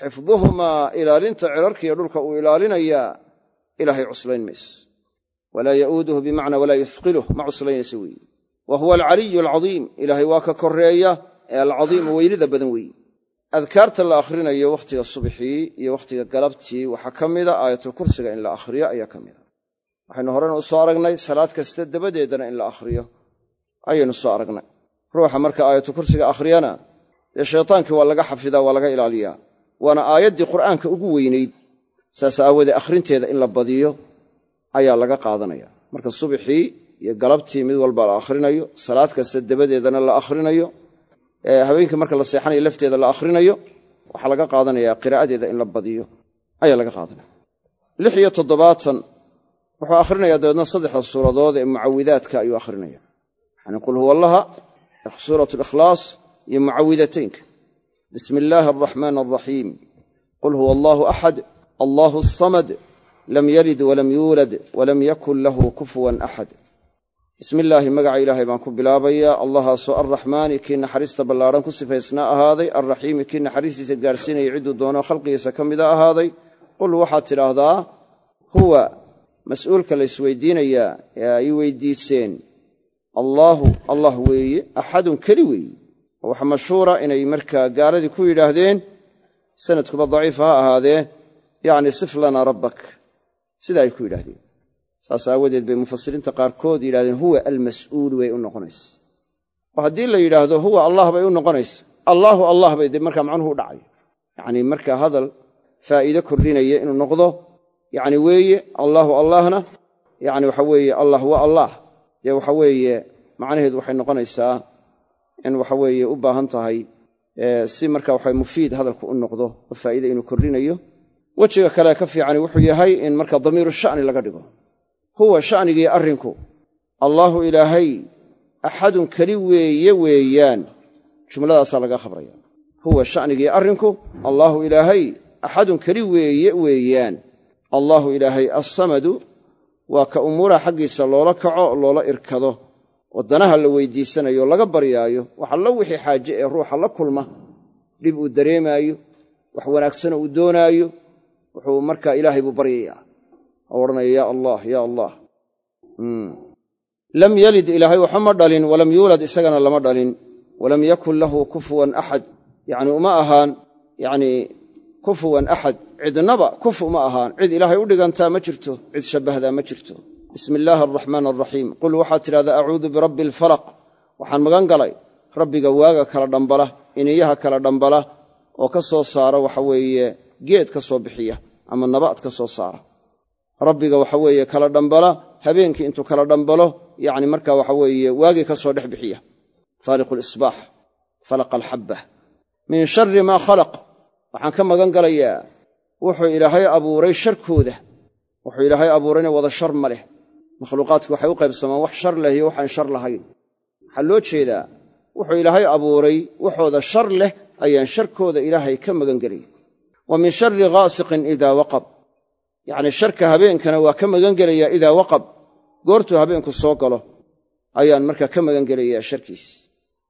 Xifduhumaa ilaalinta cirarkiiyo dhulka uu ilaalinayaa ilaahay cuslayn mayso walaa ya'uuduhu bimacnaa walaa yuhqiluh ma cuslaynayso weeye wa huwa alcaliyu alcadiim ilaahay waa ka koreeya ee alcadiimu weynida badan weeye adkaarta la akhrinayo wakhtiga subxii iyo wakhtiga galabtii waxaa ka mida aayatul kursiga in la akhriyo ayaa ka mida waxaynu horena u soo aragnay salaad kasta dabadeedana in la akhriyo ayaynu soo aragnay. Ruuxa marka aayatul kursiga akhriyana dee shaytaankii waa laga xafidaa waa laga ilaaliyaa waana aayaddii qur'aanka ugu weynayd saas aawoodee akhrinteeda in la badiyo ayaa laga qaadanaya. Marka subxii iyo galabtii mid walba la akhrinayo salaad kasta dabadeedana la akhrinayo habeenkii marka la seexanayo lafteeda la akhrinayo waxaa laga qaadanaya qiraa'adeeda in la badiyo. Ayaa laga qaadanaya. Lix iyo toddobaatan wuxuu akhrinayaa dabeedna saddexda suuradood ee mucawidaadka ayuu akhrinaya yani qul huwa allaha suurat likhlaas iyo mucawidataynka bismi illaahi araxmaan araxiim qul huwa allaahu axad allaahu asamad lam yalid walam yuulad walam yakun lahu kufuwan axad bismi illaahi magaca ilaahay baan ku bilaabayaa. Allahaasoo arraxmaani kii naxariista ballaadhan ku sifaysnaa ahaaday. Alraxiimi kii naxariistiisa gaarsiinaya cidduu doono khalqigiisa ka mida ahaaday. Qul waxaad tidhaahdaa huwa mas'uulka la isweydiinayaa ee ay weydiiseen. Allaahu allah weeye axadun keli weeye. Waxa mashhuura inay markaa gaaladii ku yidhaahdeen sanadkuba daciifa ha ahaadee. Yacni sif lanaa rabbak. Sida ay ku yidhaahdeen saas aawadeed bay mufasiriinta qaarkood yidhahdeen huwa almas'uulu way u noqonaysa. Oo haddii la yidhaahdo huwa allah bay u noqonaysa. Allaahu allah bay dee markaa macnuhu u dhacay. Yacnii markaa hadal faa'iide kordhinaya inuu noqdo yacni weeye allaahu allahna yacni waxa weeye allah waa allah. Dee waxa weeye macnaheedu waxay noqonaysaa in waxa weeye u baahan tahay si marka waxa mufiid hadalku u noqdo oo faa'iide inuu kordhinayo. Wejiga kale ka fiicani wuxuu yahay in marka damiiru sha'ni laga dhigo huwa sha'nigii arrinku. Allaahu ilaahay axadun keli weeye weeyaan. Jumladaasaa laga khabraya. Huwa sha'nigii arrinku. Allaahu ilaahay axadun keli weeye weeyaan. Allaahu ilaahay assamadu waa ka umuuraha xaggiisa loola kaco loola irkado. Waddanaha la weydiisanayo laga baryaayo wax allo wixii xaaje ee ruuxa la kulma. Dhib uu dareemaayo wax wanaagsanoo uu doonaayo wuxuu markaa ilaahay buu baryayaa oo odhanaya yaa allah yaa allah. Lam yalid ilaahay waxa ma dhalin walam yuulad isagana lama dhalin. Walam yakun lahu kufuwan axad yacni uma ahaan yacnii kufuwan axad cidnaba kuf uma ahaan cid ilaahay u dhigantaa ma jirto. Cid shabbahdaa ma jirto. Bismi illaahi araxmaan araxiim qul waxaad tidhahdaa acuudu birabbi alfalaq waxaan magan galay. Rabbiga waaga kala dhambala iniyaha kala dhambala oo ka soo saara waxa weeye geed ka soo bixiya ama nabaad ka soo saara rabbiga waxa weeye kala dhambala habeenkii intuu kala dhambalo yacni marka waxa weeye waagii ka soo dhex bixiya. Faaliqu lisbaax falaqa alxabba min shari maa khalaq. Waxaan ka magan galayaa wuxuu ilaahay abuuray sharkooda. Wuxuu ilaahay abuurayna wada shar ma leh. Makhluuqaadku waxay u qaybsamaan wax shar leh iyo waxaan shar lahayn. Waxaa loo jeedaa wuxuu ilaahay abuuray waxooda shar leh ayaan sharkooda ilaahay ka magan gelaya wa min shari ghaasiqin idaa waqab yacnii sharka habeenkana waa ka magan gelayaa idaa waqab. Goortuu habeenku soo galo ayaan markaa ka magan gelayaa sharkiis.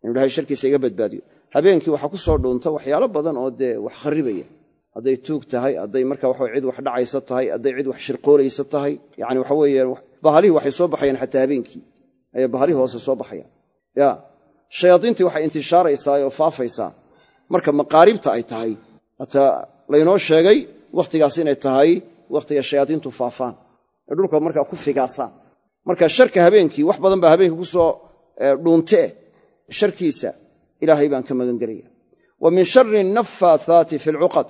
Inuu ilahay sharkiisa iga badbaadiyo. Habeenkii waxaa ku soo dhuunta waxyaalo badan oo dee wax kharribaya hadday tuug tahay hadday marka waxa cid wax dhacaysa tahay hadday cid wax shirqoolaysa tahay. Yacni waxa weeye bahalihii waxay soo baxayaan xataa habeenkii. Ayaa bahalihii hoose soo baxayaan ya shayaadiintii waxay intishaaraysaa oo faafaysaa. Marka maqaaribta ay tahay hataa laynoo sheegay wakhtigaas inay tahay wakhtiga shayaadiintu faafaan ee dhulka markaa ku figaasaan. Marka sharka habeenkii wax badan baa habeenkii ku soo dhuuntee. Sharkiisa ilaahay baan ka magan gelaya wa min shari nafaathaati fi lcuqad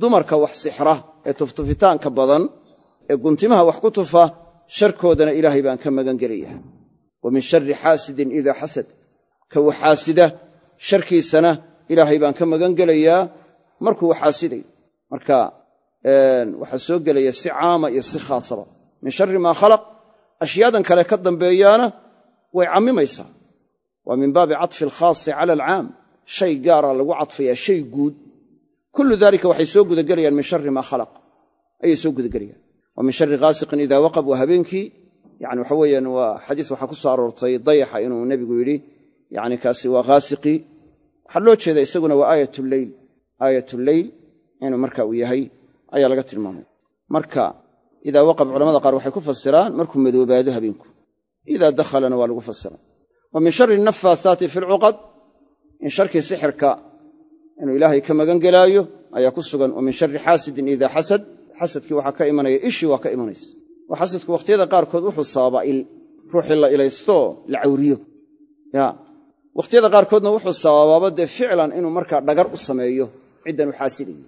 dumarka wax sixra ee tuftufitaanka badan ee guntimaha wax ku tufa sharkoodana ilaahay baan ka magan gelaya wa min shari xaasidin idaa xasad ka waxaasida sharkiisana ilaahay baan ka magan gelayaa markuu waxaasidayo marka waxaa soo gelaya si caama iyo si khaasaba min shari maa khalaq. Ashyaadan kale ka dambeeyaana way cammimaysaa. Waa min baabi caطfi alkhaasi cala alcaam. Shay gaara lagu cadfayaa shay guud. Kullu dalika waxay soo gudagelayaan min shari maa khalaq. Ayay soo gudagelayaan. Wa min shari ghaasiqin idaa waqab waa habeenkii. Yani waxa weeyaan waa xadiis waxaa ku soo aroortay dayaxa inuu nebigu yidhi yani kaasi waa ghaasiqii waxaa loo jeeda isaguna waa aayat lleyl aayat lleyl inuu marka uu yahay ayaa laga tilmaamay. Marka idaa waqab culamada qaar waxay ku fasiraan markuu madoobaado habeenku. Idaa dakhalana waa lagu fasira wa min shari nafaasaati fi lcuqad in sharkii sixirka inuu ilaahay ka magan gelaayo ayaa ku sugan. Wa min shari xaasidin idaa xasad xasadkii waxaa ka imanaya ishii waa ka imanaysa. Oo xasadku wakhtiyada qaarkood wuxuu sababaa il ruuxii la ilaystoo la cawriyo. Ya wakhtiyada qaarkoodna wuxuu sababaaba dee ficlan inuu markaa dhagar u sameeyo ciddan u xaasidayo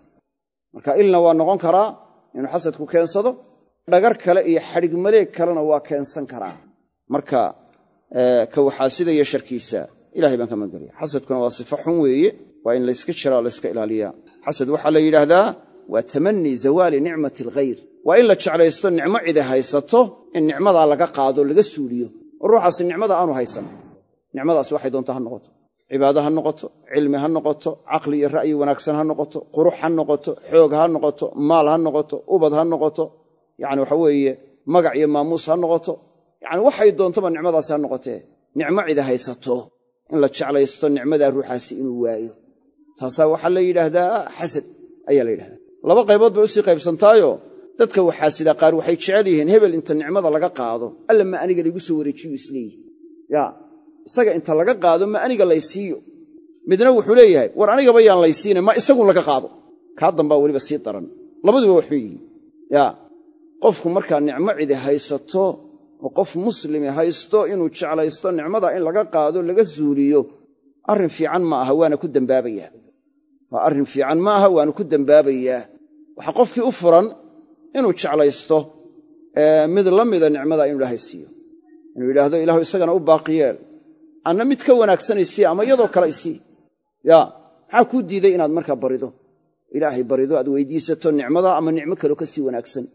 marka ilna waa noqon karaa inuu xasadku keensado dhagar kale iyo xadhig maleeg kalena waa keensan karaa. Marka ka waxaasidaya sharkiisa. Ilahay baan ka magangelaya xasadkuna waa sifa xun weeye waa in layska jiraa layska ilaaliyaa. Xasad waxaa la yidhaahdaa waa tamanii zawaali nicmati alghayr. Waa in la jeclaysto nicmo cidi haysato in nicmadaa laga qaado laga suuliyo. Ruuxaasi nicmada aanu haysan. Nicmadaas waxay doonta ha noqoto cibaado ha noqoto cilmi ha noqoto caqli iyo ra'yi wanaagsan ha noqoto qurux ha noqoto xoog ha noqoto maal ha noqoto ubad ha noqoto yani waxa weeye magac iyo maamuus ha noqoto. Yani waxay doontaba nicmadaasi ha noqotee nicmo cidi haysato in la jeclaysto nicmadaa ruuxaasi inuu waayo. Taasaa waxaa la yidhaahdaa xasad ayaa la yidhahdaa laba qaybood bay u sii qaybsantaayo. Dadka waxaasida qaar waxay jecel yihiin hebel inta nicmada laga qaado. Alla ma aniga laygu soo wareejiyu isleeyihi ya isaga inta laga qaado ma aniga laysiiyo. Midna wuxuu leeyahay war anigaba yaan laysiina ma isagun laga qaado. Kaa dambaa weliba sii daran. Labaduba waxuu yihiin ya qofku markaa nicmo cidi haysato oo qof muslimi haysto inuu jeclaysto nicmada in laga qaado laga suuliyo arrin fiican ma aha waana ku dembaabayaa waa arrin fiican ma aha waana ku dembaabayaa waxaa qofkii u furan inuu jeclaysto mid la mida nicmada inuu ilaahay siiyo inuu yidhaahdo ilaahu isagana u baaqi yeel anna mid ka wanaagsanaysiiya ama iyadoo kale isii. Ya maxaa kuu diiday inaad markaa barido? Ilaahay barido aad weydiisato nicmada ama nicmo kaleo ka sii wanaagsan.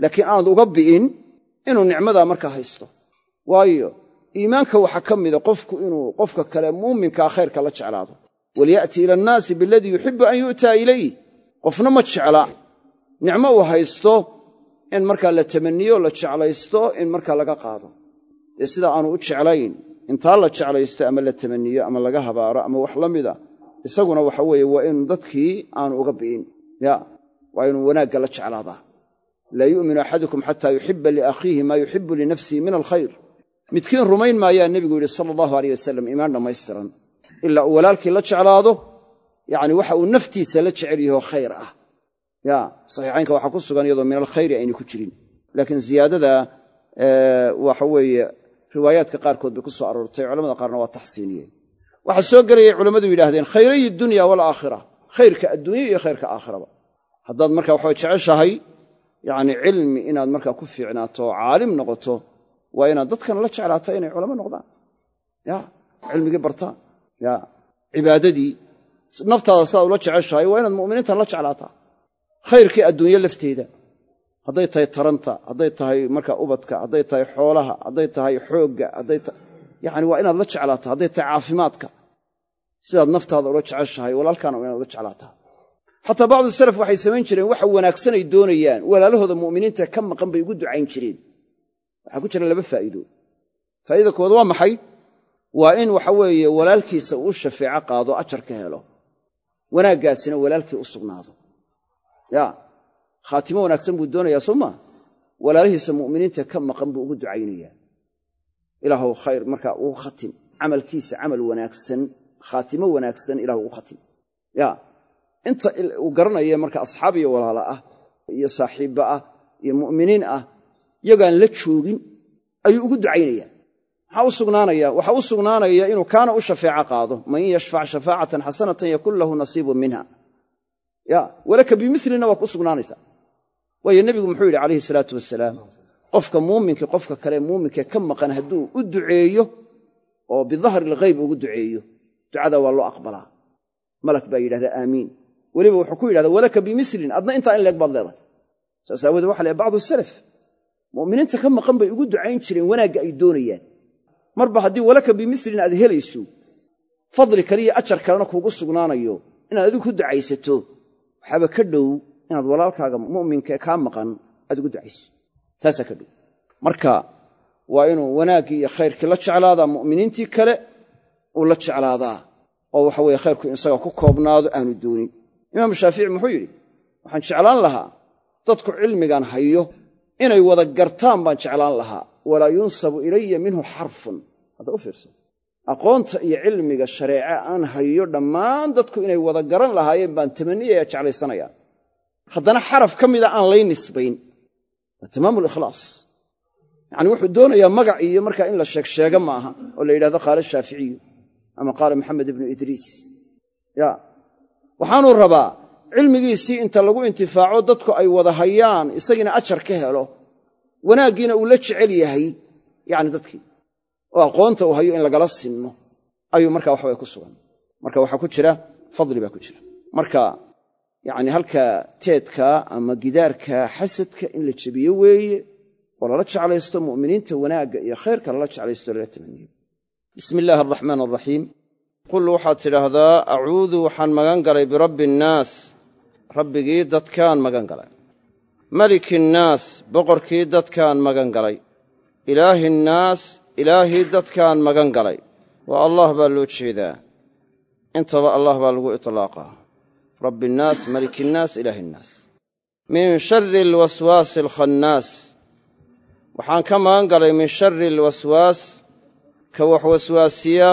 Laakiin aanad uga bi'in inuu nicmadaa markaa haysto. Waayo iimaanka waxaa ka mida qofku inuu qofka kale muuminkaa khayrka la jeclaado. Walyaati ila annaasi biladii yuxibu an yu'taa ilayh. Qofna ma jecla. Nicmo uu haysto in markaa la tamaniyo la jeclaysto in markaa laga qaado. Dee sidaa aanu u jeclayn intaa la jeclaysto ama la tamaniyo ama laga habaaro ama wax la mida isaguna waxa weeye waa inu dadkii aanu uga bi'in. Ya waa inuu wanaagga la jeclaadaa. Laa yu'minu axadukum xataa yuxiba liakhiihi maa yuxibu linafsihi min alkhayr. Midkiin rumayn maayaa nebigu yidhi sala allahu aleyh wasalam iimaan dhammaystiran. Ilaa uu walaalkii la jeclaado yacni waxa uu naftiisa la jecel yahoo khayr ah. Ya saxiixaynka waxaa ku sugan iyadoo min alkhayri ayna ku jirin. Laakiin ziyaadada waxa weeye riwaayaadka qaarkood bay ku soo aroortay culamada qaarna waa taxsiiniyeen. Waxaa soo gelayay culammadu yidhahdeen khayray dunya walaakhira khayrka adduunya iyo khayrka aakhiraba. Haddaad marka waxaa jeceshahay yacni cilmi inaad markaa ku fiicnaato caalim noqoto waa inaad dadkana la jeclaata inay culamo noqdaan. Ya cilmigii bartaan ya cibaadadii naftaada sidaad ula jeceshahay waa inaad mu'miniintan la jeclaataa. Khayrkii adduunye lafteeda hadday tahay taranta hadday tahay markaa ubadka hadday tahay xoolaha hadday tahay xoogga hadday yani waa inaad la jeclaata hadday tahay caafimaadka. Sidaad naftaada ula jeceshahay walaalkaana waa inaad la jeclaataa. Xataa bacdu salaf waxay samayn jireen waxa wanaagsanay doonayaan walaalahooda mu'miniinta ka maqan bay ugu ducayn jireen. Waxaa ku jira laba faa'iido. Faa'idada koowaad waa maxay? Waa in waxa weeye walaalkiisa uu shafeeco qaado ajar ka helo. Wanaaggaasina walaalkii u sugnaado. Ya khaatimo wanaagsan buu doonayaa soo maa walaalihiisa mu'miniinta ka maqan buu ugu ducaynayaa. Ilaahu khayr markaa ugu khatim camalkiisa camal wanaagsan khaatimo wanaagsan ilah ugu khatim. Ya inta uu garanaya marka asxaab iyo walaala ah iyo saaxiibba ah iyo mu'miniin ah yagaan la joogin ayuu ugu ducaynaya maxaa u sugnaanaya waxaa u sugnaanaya inuu kaana u shafeeco qaado. Man yashfac shafaacatan xasanatan yakun lahu nasiibun minha. Ya walaka bimilina waa ku sugnaanaysa waayo nebigu muxuu yidhi calayhi salaatu wasalaam qofka muuminka qofka kale muuminka ka maqan hadduu u duceeyo oo bidahri lghayb ugu duceeyo ducada waa loo aqbalaa. Malak baa yidhahdaa aamiin. Weliba wuxuu ku yidhahda walaka bimilin adna intaa in leeg baad leedahay. Saas aawoodee waxa la bacdu salaf mu'miniinta ka maqan bay ugu ducayn jireen wanaagga ay doonayaan. Marba haddii walaka bimilin aad helayso fadli kaliyo ajar kalena kuugu sugnaanayo inaad adigu ku ducaysato waxaaba ka dhow inaad walaalkaaga mu'minka kaa maqan aad ugu ducayso. Taasaa ka dhow marka waa inuu wanaaggii iyo khayrkii la jeclaadaa mu'miniintii kale uu la jeclaadaa oo waxa weye khayrku isaga ku koobnaado aanu doonin. Imaamu shaafici muxuu yidhi waxaan jeclaan lahaa dadku cilmigan hayo inay wada gartaan baan jeclaan lahaa. Walaa yunsabu ilaya minhu xarfun. Hadda u fiirsa aqoonta iyo cilmiga shareece aan hayo dhammaan dadku inay wada garan lahaayeen baan tamaniyaya jeclaysanaya haddana xaraf ka mida aan lay nisbayn. Waa tamaamu likhlaas yacani wuxuu doonayaa magac iyo markaa in la sheegsheega ma aha oo la yidhahdo qaala shaaficiyu ama qaala maxamed ibnu idriis. Ya waxaanuu rabaa cilmigiisii inta lagu intifaaco dadku ay wada hayaan isagiina ajar ka helo wanaaggiina uu la jecel yahay yacni dadkii. Oo aqoonta uu hayo in lagala sinno. Ayuu marka waxabay ku sugan. Marka waxaa ku jira fadli baa ku jira. Marka yacni halka teedka ama gidaarka xasadka in la jebiyo weeye oo lala jeclaysto mu'miniinta wanaagga iyo khayrka lala jeclaysto lala tamaniyo bismi illaahi araxmaan araxiim qul waxaad tidhaahdaa acuudu waxaan magan galay birabbi innaas rabbigii dadkaan magan galay. Maliki innaas boqorkii dadkaan magan galay. Ilaahi innaas ilaahii dadkaan magan galay. Waa allah baa loo jeedaa. Intaba allah baa lagu itlaaqaa rabbi innaas maliki innaas ilaahi innaas min shari alwaswaasi alkhannaas waxaan ka magan galay min shari alwaswaas ka wax waswaasiya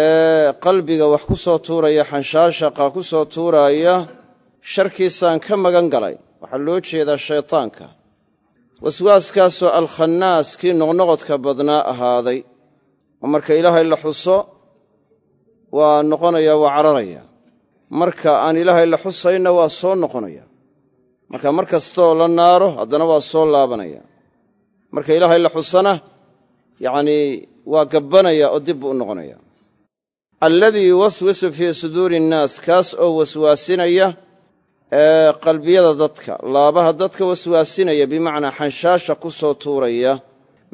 ee qalbiga wax ku soo tuuraya xanshaashaqa ku soo tuuraaya sharkiisaan ka magan galay waxaa loo jeedaa shaytaanka waswaaskaasoo alkhannaas kii noqnoqodka badnaa ahaaday oo marka ilaahay la xuso waa noqonaya waa cararaya marka aan ilaahay la xusayna waa soo noqonaya. Marka mar kastooo la naaro haddana waa soo laabanaya. Marka ilaahay la xusana yacnii waa gabbanaya oo dib buu u noqonaya. Alladii yuwaswisu fii suduuri innaas kaas oo waswaasinaya ee qalbiyada dadka laabaha dadka waswaasinaya bimacnaa xanshaasha ku soo tuuraya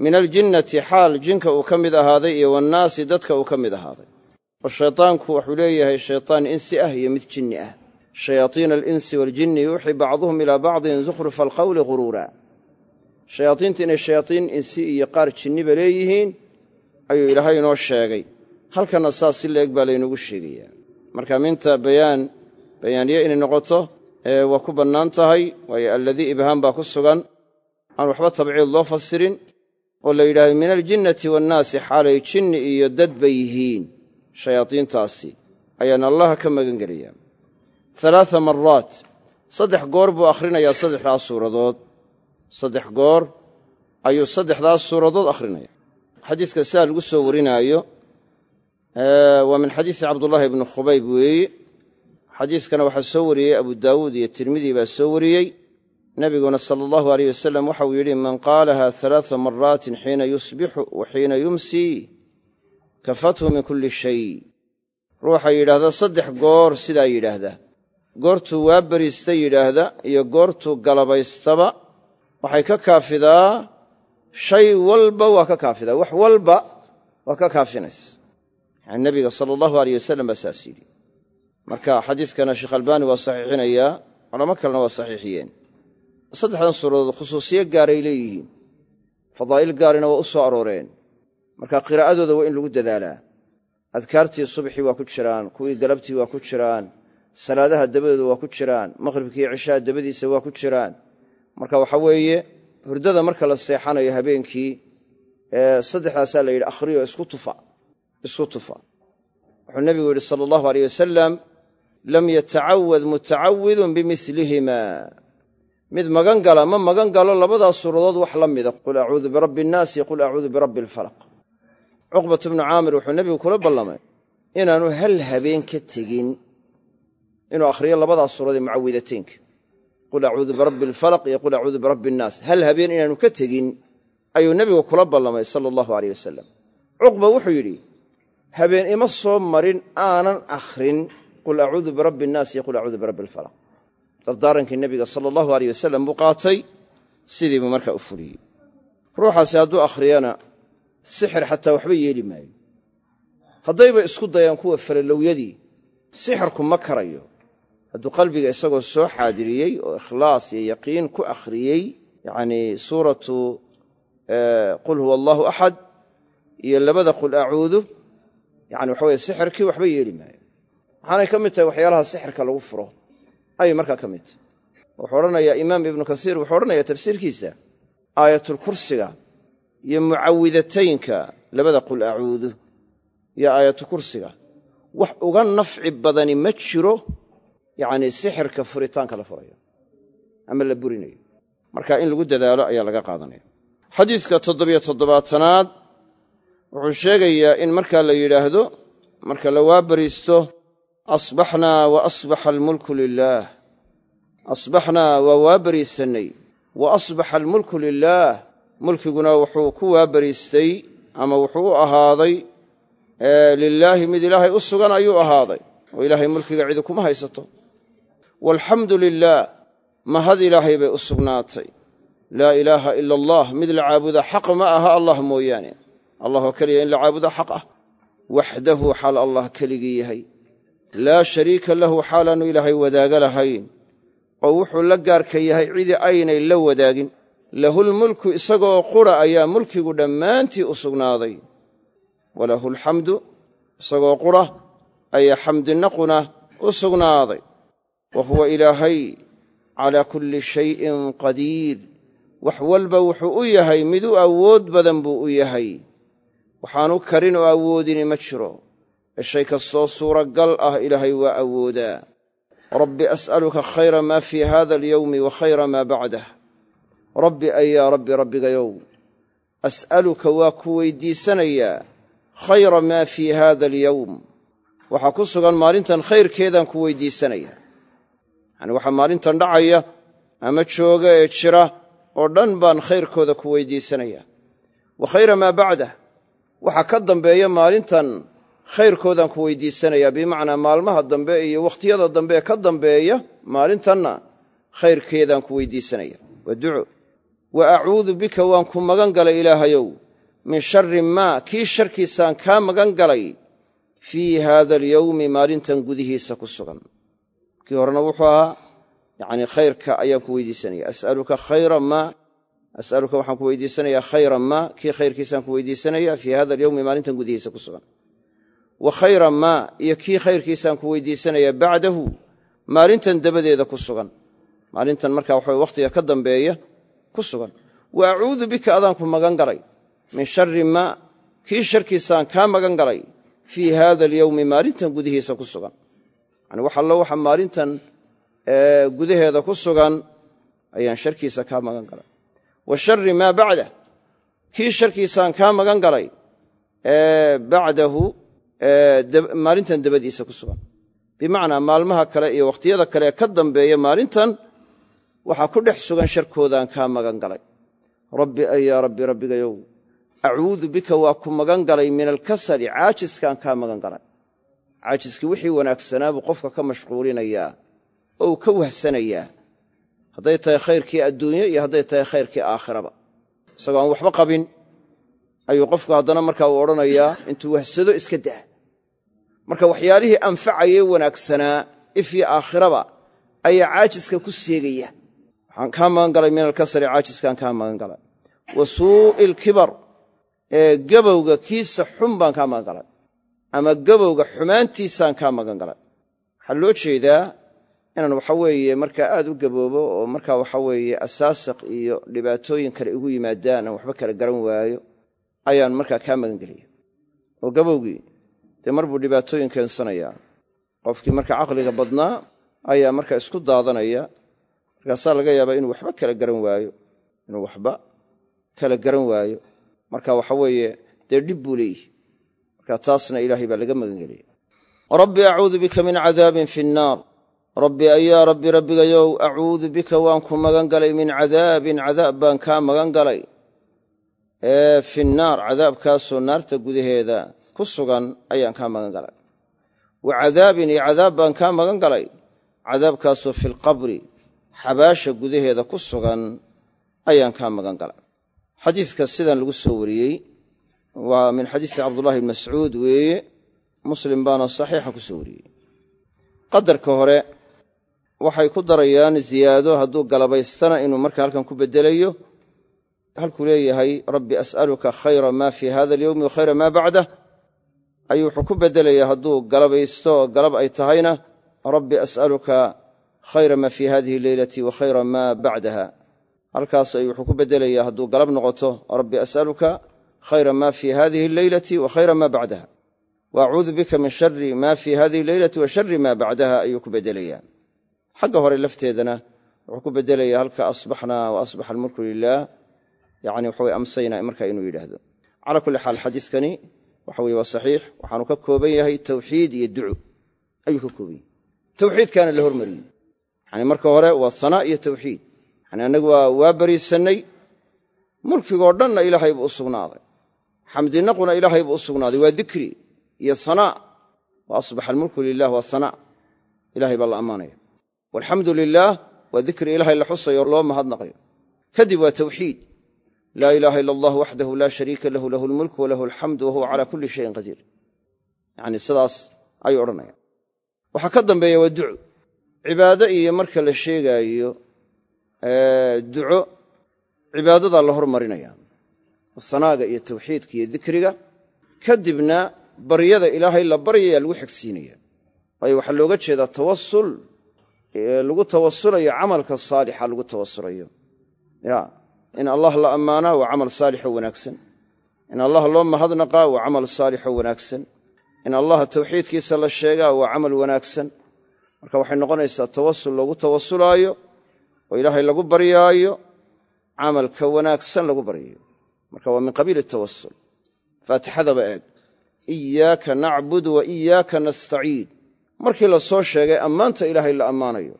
min aljinnati xaal jinka uu ka mid ahaaday iyo wannaasi dadka uu ka mid ahaaday oo shaytaanku wuxuu leeyahay shaytaan insi ah iyo mid jinni ah. Shayaatiina alinsi waaljinni yuuxii bacduhum ilaa bacdin zukhrufa alqawli ghuruura. Shayaatiinta inay shayaatiin insi iyo qaar jinniba leeyihiin ayuu ilaahay inoo sheegay. Halkanna saas si leeg baa laynagu sheegayaa. Marka minta bayaan bayaaniye inay noqoto waa ku bannaan tahay waayo alladii ibhaam baa ku sugan. Aan waxba tabciid loo fasirin oo la yidhahdo min aljinnati waannaasi xaalay jinni iyo dad bay yihiin shayaadiintaasi ayaan allah ka magan gelayaa alaaa maraat saddex goor buu akhrinayaa saddexdaas suuradood. Saddex goor ayuu saddexdaas suuradood akhrinaya. Xadiiska sidaa lagu soo warinaayo waa min xadiisi cabdullaahi bni khubayb weeye xadiiskana waxaa soo wariyey abu daawuud iyo tirmidi baa soo wariyey. Nebiguna sala allahu aleyh wasalam waxauu yidhi man qaalaha alaaa maraatin xiina yusbixu wa xiina yumsii kafathu min kulli shay. Ruuxa yidhaahda saddex goor sidaa yidhaahda. Goortuu waa beriista yidhaahda iyo goortuu galabaystaba. Waxay ka kaafidaa shay walba waa ka kaafidaa wax walba waa ka kaafinaysa. Yani nebiga sala allahu aleyh wasalam baa saas yidhi. Marka xadiiskana sheekh albaani waa saxiixinayaa culamo kalena waa saxiixiyeen. Saddexdan suuradood khusuusiyo gaaray leeyihiin. Fadaa'il gaarina waa u soo arooreen marka qiraa'adooda waa in lagu dadaalaa. Adkaartii subxii waa ku jiraan kuwii galabtii waa ku jiraan salaadaha dabadooda waa ku jiraan maqhribkiiyo cishaha dabadiisa waa ku jiraan. Marka waxa weeye hurdada marka la seexanayo habeenkii saddexdaasaa la yidhi akhriyo isku tufa isku tufa. Wuxuu nebigu yidhi sala allahu aleyh wasalam lam yatacawad mutacawidun bimilihima mid magan gala ma magan galo labadaas suuradood wax la mida. Qul acuudu birabbi innaasi qul acuudu birabbi alfalaq cuqbatu bnu caamir wuxuu nebigu kula ballamay inaanu hal habeen ka tegin inuu akhriyo labadaas suuradee mucawidateynka qul acuudu birabbi alfalaq iyo qul acuudu birabbi innaas hal habeen inaanu ka tegin ayuu nebigu kula ballamay sala allahu aleyh wasalam cuqba wuxuu yidhi habeen ima soo marin aanan akhrin qul acuudu birabbi innaas iyo qul acuudu birabbi alfalaq. Dardaarankii nebiga sala allahu aleyh wasalam buu qaatay sidiibuu markaa u fuliyey. Ruuxaasi hadduu akhriyana sixir xataa waxba yeeli maayo. Haddayba isku dayaan kuwa faralowyadii sixirku ma karayo. Hadduu qalbiga isagoo soo xaadiriyey oo ikhlaas iyo yaqiin ku akhriyey yacnii suuratu qul huwa allaahu axad iyo labada qul acuudu yani waxa weye sixirkii waxba yeeli maayo. Waxaanay ka mid tahay waxyaalaha sixirka lagu furo. Ayay markaa ka mid tahy wuxuu odhanayaa imaam ibnu kasiir wuxuu odhanayaa tafsiirkiisa aayatulkursiga iyo mucawidataynka labada qul acuudu iyo aayatu kursiga. Wax uga nafci badani ma jiro yacnii sixirka furitaanka la furayo ama la burinayo. Marka in lagu dadaalo ayaa laga qaadanaya. Xadiiska toddobiyo toddobaatanaad wuxuu sheegayaa in markaa la yidhaahdo marka la waabariisto asbaxnaa wa asbaxa almulku lilaah asbaxnaa waa waabariisannay. Wa asbaxa almulku lilaah mulkiguna wuxuu ku waabariistay ama wuxuu u ahaaday lilaahi mid ilaahay u sugan ayuu ahaaday. Oo ilaahay mulkiga cidi kuma haysato. Walxamdu lilaah mahad ilaahay bay u sugnaatay. Laa ilaaha ila allah mid la caabuda xaq ma aha allah mooyaane. Allah oo keliya in la caabuda xaq ah. Waxdahu xaal allah keligii yahay. Laa shariika lahu xaalaannu ilaahay wadaaga lahayn. Oo wuxuu la gaarka yahay cidii aynay la wadaagin lahulmulku isagoo qura ayaa mulkigu dhammaantii u sugnaaday. Walahu alxamdu isagoo qura ayaa xamdinaquna u sugnaaday. Wa huwa ilaahay calaa kulli shayin qadiir. Wax walba wuxuu u yahay mid u awood badan buu u yahay. Waxaanu karin oo awoodini ma jiro. Ee shay kastoo suuragal ah ilaahay waa awoodaa. Rabbi as'aluka khayra maa fii hada alyowmi wa khayra maa bacdah rabbi ayaa rabbi rabbigayow as'aluka waa ku weydiisanayaa khayra maa fii hada alyowm waxaa ku sugan maalintan khayrkeedaan ku weydiisanayaa yacani waxaa maalintan dhacaya ama jooga ee jira oo dhan baan khayrkooda ku weydiisanayaa wa khayra maa bacdah. Waxaa ka dambeeya maalintan khayrkoodaan ku weydiisanayaa bimacnaa maalmaha dambe iyo wakhtiyada dambe ee ka dambeeya maalintanna khayrkeedaan ku weydiisanaya. Waa duco wa acuudu bika waan ku magan galay ilaahayow. Min sharri maa kii sharkiisaan kaa magan galay fii haada alyowmi maalintan gudihiisa ku sugan. Kii horena wuxuu ahaa yacnii khayrka ayaan ku weydiisanaya as'aluka khayra maa as'aluka waxaan ku weydiisanayaa khayra maa kii khayrkiisaan ku weydiisanaya fii hada alyowmi maalintan gudihiisa ku sugan. Wa khayra maa iyo kii khayrkiisaan ku weydiisanayaa bacdahu maalintan dabadeeda ku sugan. Maalintan markaa waxa wakhtiga ka dambeeya ku sugan. Wa acuudu bika adaan ku magan galay min sharri maa kii sharkiisaan kaa magan galay fii haada alyowmi maalintan gudihiisa ku sugan. Yani wax allo waxa maalintan ee gudaheeda ku sugan ayaan sharkiisa kaa magan galay wa sharri maa bacdah kii sharkiisaan kaa magan galay bacdahu maalintan dabadiisa ku sugan. Bimacnaa maalmaha kale iyo wakhtiyada kale ka dambeeya maalintan waxaa ku dhex sugan sharkoodaan kaa magan galay. Rabbi ay yaa rabbi rabbigayow acuudu bika waa ku magan galay min alkasali caajiskaan kaa magan galay. Caajiskii wixii wanaagsanaa buu qofka ka mashquulinayaa oo uu ka wahsanayaa. Hadday tahay khayrkii adduunye iyo hadday tahay khayrkii aakhiraba. Isagoo aan waxba qabin ayuu qofku haddana markaa uu odhanayaa intuu wahsado iska dah marka waxyaalihii anfacayee wanaagsanaa ifyo aakhiraba ayaa caajiska ku seegaya waxaan kaa magan galay min alkasali caajiskaan kaa magan galay wa suu'i alkibar ee gabowga kiisa xun baan kaa magan galay ama gabowga xumaantiisaan kaa magan galay waxaa loo jeedaa inaan waxa weeye markaa aad u gaboobo oo markaa waxa weeye asaasiq iyo dhibaatooyin kale igu yimaadaan aan waxba kala garan waayo ayaan markaa kaa magan gelaya oo gabowgii dee mar buu dhibaatooyin keensanayaa qofkii marka caqliga badnaa ayaa markaa isku daadanaya markaasaa laga yaabaa inuu waxba kala garan waayo inuu waxba kala garan waayo. Marka waxa weeye dee dhib buu leeyihi marka taasna ilaahay baa laga magan gelaya rabbi acuudu bika min cadaabin fi nnaar. Rabbi ayaa rabbi rabbigayow acuudu bika waan ku magan galay min cadaabin cadaab baan kaa magan galay ee fi nnaar cadaabkaasoo naarta gudaheeda ku sugan ayaan kaa magan galay wa cadaabin iyo cadaab baan kaa magan galay cadaabkaasoo fi lqabri xabaasha gudaheeda ku sugan ayaan kaa magan galay. Xadiidka sidan lagu soo wariyey waa min xadiisi cabdullahi bn mascuud weeye. Muslim baana saxiixa ku soo wariyey. Qadarka hore waxay ku darayaan ziyaado hadduu galabaystana inuu marka halkan ku beddelayo. Halkuu leeyahay rabbi as'aluka khayra maa fii hada alyowmi wa khayra maa bacdah ayuu wuxuu ku beddelayaa hadduu galabaysto oo galab ay tahayna rabbi as'aluka khayra maa fii hadihi leylati wa khayra maa bacdaha. Halkaas ayuu wuxuu ku beddelayaa hadduu galab noqoto rabbi as'aluka khayra maa fii hadihi alleylati wa khayra maa bacdaha. Wa bika min shari maa fii hadihi alleylati wa shari maa bacdaha ayuu ku beddelayaa xagga hore lafteedana wuxuu ku beddelayaa halka asbaxnaa wa asbaxa almulku lilaah yani waxa amsayna marka inuu yidhaahdo. Calaa kulli xaal xadiiskani waxa weye waa saxiix. Waxaanu ka kooban yahay tawxiid iyo duco ayuu ka kooban yahay. Tawxiidkaana la hormariyey yani marka hore waa sanaa iyo tawxiid. Yani annagu waa waa bariisannay mulkigoo dhanna ilaahay buu u sugnaaday. Xamdinaquna ilaahay buu sugnaaday. Waa dikri iyo sanaa wa asbaxa almulku lilah waa sanaa ilahay baa la ammaanaya. Walxamdu lilaah waa dikri ilaahay la xusayo loo mahadnaqayo. Kadib waa tawxiid. Laa ilaaha ila allah waxdahu laa shariika lahu lahu lmulku walahu alxamdu wahuwa cala kulli shayin qadiir. Yani sidaas ayuu odhanaya. Waxaa ka dambeeya waa duco cibaado iyo marka la sheegaayo duco cibaadadaa la hormarinaya. Sanaaga iyo tawxiidka iyo dikriga. Kadibna baryada ilaahay la baryayaa lagu xigsiinaya. Waayo waxaa looga jeedaa tawasul lagu tawasulayo camalka saalixa lagu tawasulayo. Ya in allah la ammaanaa waa camal saalixo wanaagsan. In allah loo mahadnaqaa waa camal saalixo wanaagsan. In allah tawxiidkiisa la sheegaa waa camal wanaagsan marka waxay noqonaysaa tawasul loogu tawasulaayo oo ilaahay lagu baryaayo camalka wanaagsan lagu baryayo marka waa min qabiili tawasul faatixadaba eeg. Iyaaka nacbud wa iyaaka nastaciin. Markii la soo sheegay ammaanta ilaahay la ammaanayo.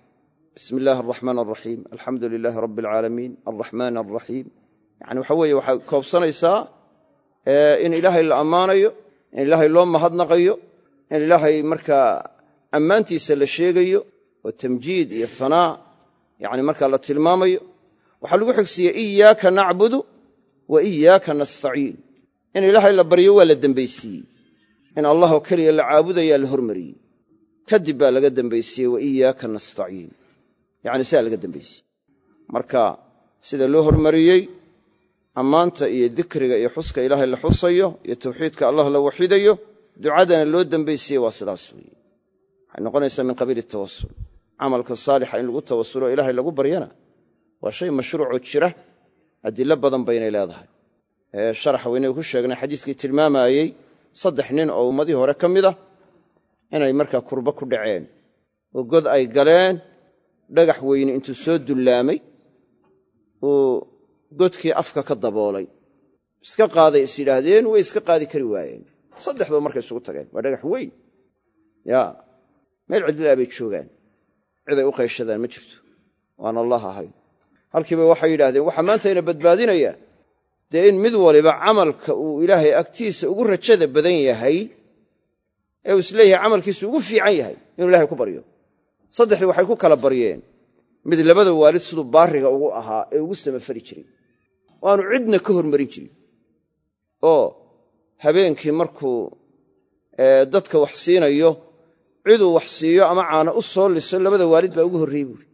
Bismi illaahi araxmaan araxiim alxamdu lilaahi rabbi alcaalamiin alraxmaan alraxiim yani waxa weeye waxay koobsanaysaa in ilaahay la ammaanayo in ilaahay loo mahadnaqayo in ilaahay markaa ammaantiisa la sheegayo oo tamjiid iyo hanaa yani markaa la tilmaamayo waxaa lagu xigsiiyey iyaaka nacbudu wa iyaaka nastaciin. In ilaahay la baryo waa la dembaysiiyey in allahoo keliya la caabudayaa la hormariyey. Kadib baa laga dembaysiiyey wa iyaaka nastaciin. Yacni sidaa laga dembaysiiyey marka sida loo hormariyey ammaanta iyo dikriga iyo xuska ilaahay la xusayo iyo tawxiidka allah la waxidayo ducadana loo dembaysiiyey waa sidaas weeye waxay noqonaysaa min qabiili tawasul camalka saalixa in lagu tawasulo ilaahay lagu baryana waa shay mashruucoo jira adilo badan baynay leedahay. Sharaxa waynagu ku sheegnay xadiiskii tilmaamayey saddex nin oo ummadii hore ka mid ah inay markaa kurba ku dhaceen. Oo god ay galeen dhagax weyne intuu soo dullaamay uu godkii afka ka daboolay. Iska qaaday is yidhaahdeen way iska qaadi kari waayeen. Saddexdoo markay isugu tageen waa dhagax weyn. Ya meel cidlaa bay joogaan. Ciday u qayshadaan ma jirto. Waan allah ahayn halkiiba waxay yidhahdeen waxaa maanta ina badbaadinayaa dee in mid waliba camalka uu ilaahay agtiisa ugu rajada badan yahay ee uu is leeyahay camalkiisu ugu fiican yahay inuu ilahay ku baryo. Saddexdii waxay ku kala baryeen. Mid labada waalid siduu baariga ugu ahaa ee ugu samafali jiray. Oo cidna ka hormarin jirin. Oo habeenkii markuu dadka wax siinayo ciduu wax siiyo ama caana u soo liso labada waalid baa ugu horreeyey buuri